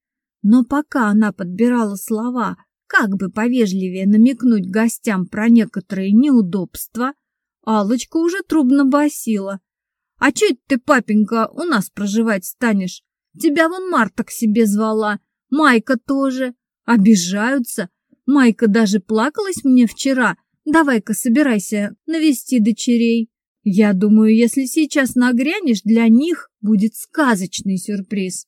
Но пока она подбирала слова, как бы повежливее намекнуть гостям про некоторые неудобства, алочка уже трубно басила. «А чё это ты, папенька, у нас проживать станешь? Тебя вон Марта к себе звала, Майка тоже. Обижаются. Майка даже плакалась мне вчера. Давай-ка собирайся навести дочерей». Я думаю, если сейчас нагрянешь, для них будет сказочный сюрприз.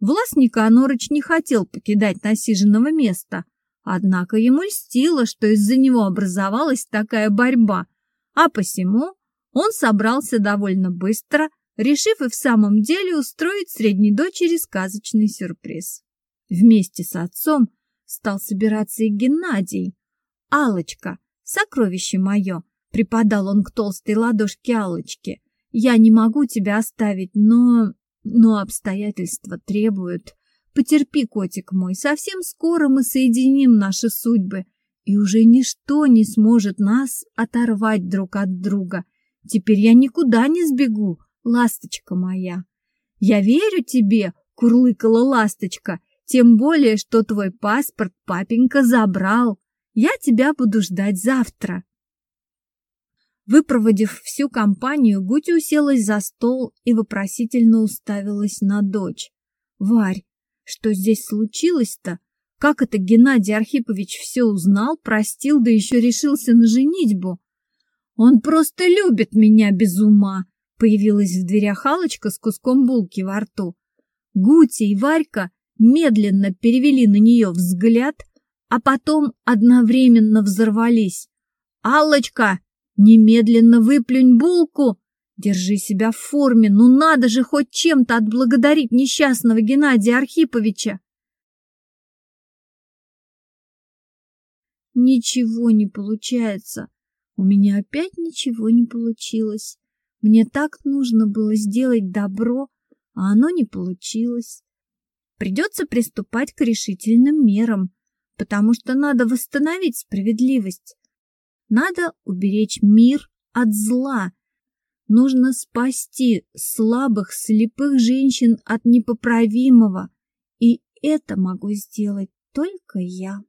Влас Никанорыч не хотел покидать насиженного места, однако ему льстило, что из-за него образовалась такая борьба, а посему он собрался довольно быстро, решив и в самом деле устроить средней дочери сказочный сюрприз. Вместе с отцом стал собираться и Геннадий. алочка сокровище мое, Припадал он к толстой ладошке Аллочки. «Я не могу тебя оставить, но... но обстоятельства требуют. Потерпи, котик мой, совсем скоро мы соединим наши судьбы, и уже ничто не сможет нас оторвать друг от друга. Теперь я никуда не сбегу, ласточка моя. Я верю тебе, курлыкала ласточка, тем более, что твой паспорт папенька забрал. Я тебя буду ждать завтра. Выпроводив всю компанию, Гути уселась за стол и вопросительно уставилась на дочь. «Варь, что здесь случилось-то? Как это Геннадий Архипович все узнал, простил, да еще решился на женитьбу? Он просто любит меня без ума!» Появилась в дверях Алочка с куском булки во рту. Гути и Варька медленно перевели на нее взгляд, а потом одновременно взорвались. «Аллочка, Немедленно выплюнь булку! Держи себя в форме, ну надо же хоть чем-то отблагодарить несчастного Геннадия Архиповича! Ничего не получается. У меня опять ничего не получилось. Мне так нужно было сделать добро, а оно не получилось. Придется приступать к решительным мерам, потому что надо восстановить справедливость. Надо уберечь мир от зла. Нужно спасти слабых, слепых женщин от непоправимого. И это могу сделать только я.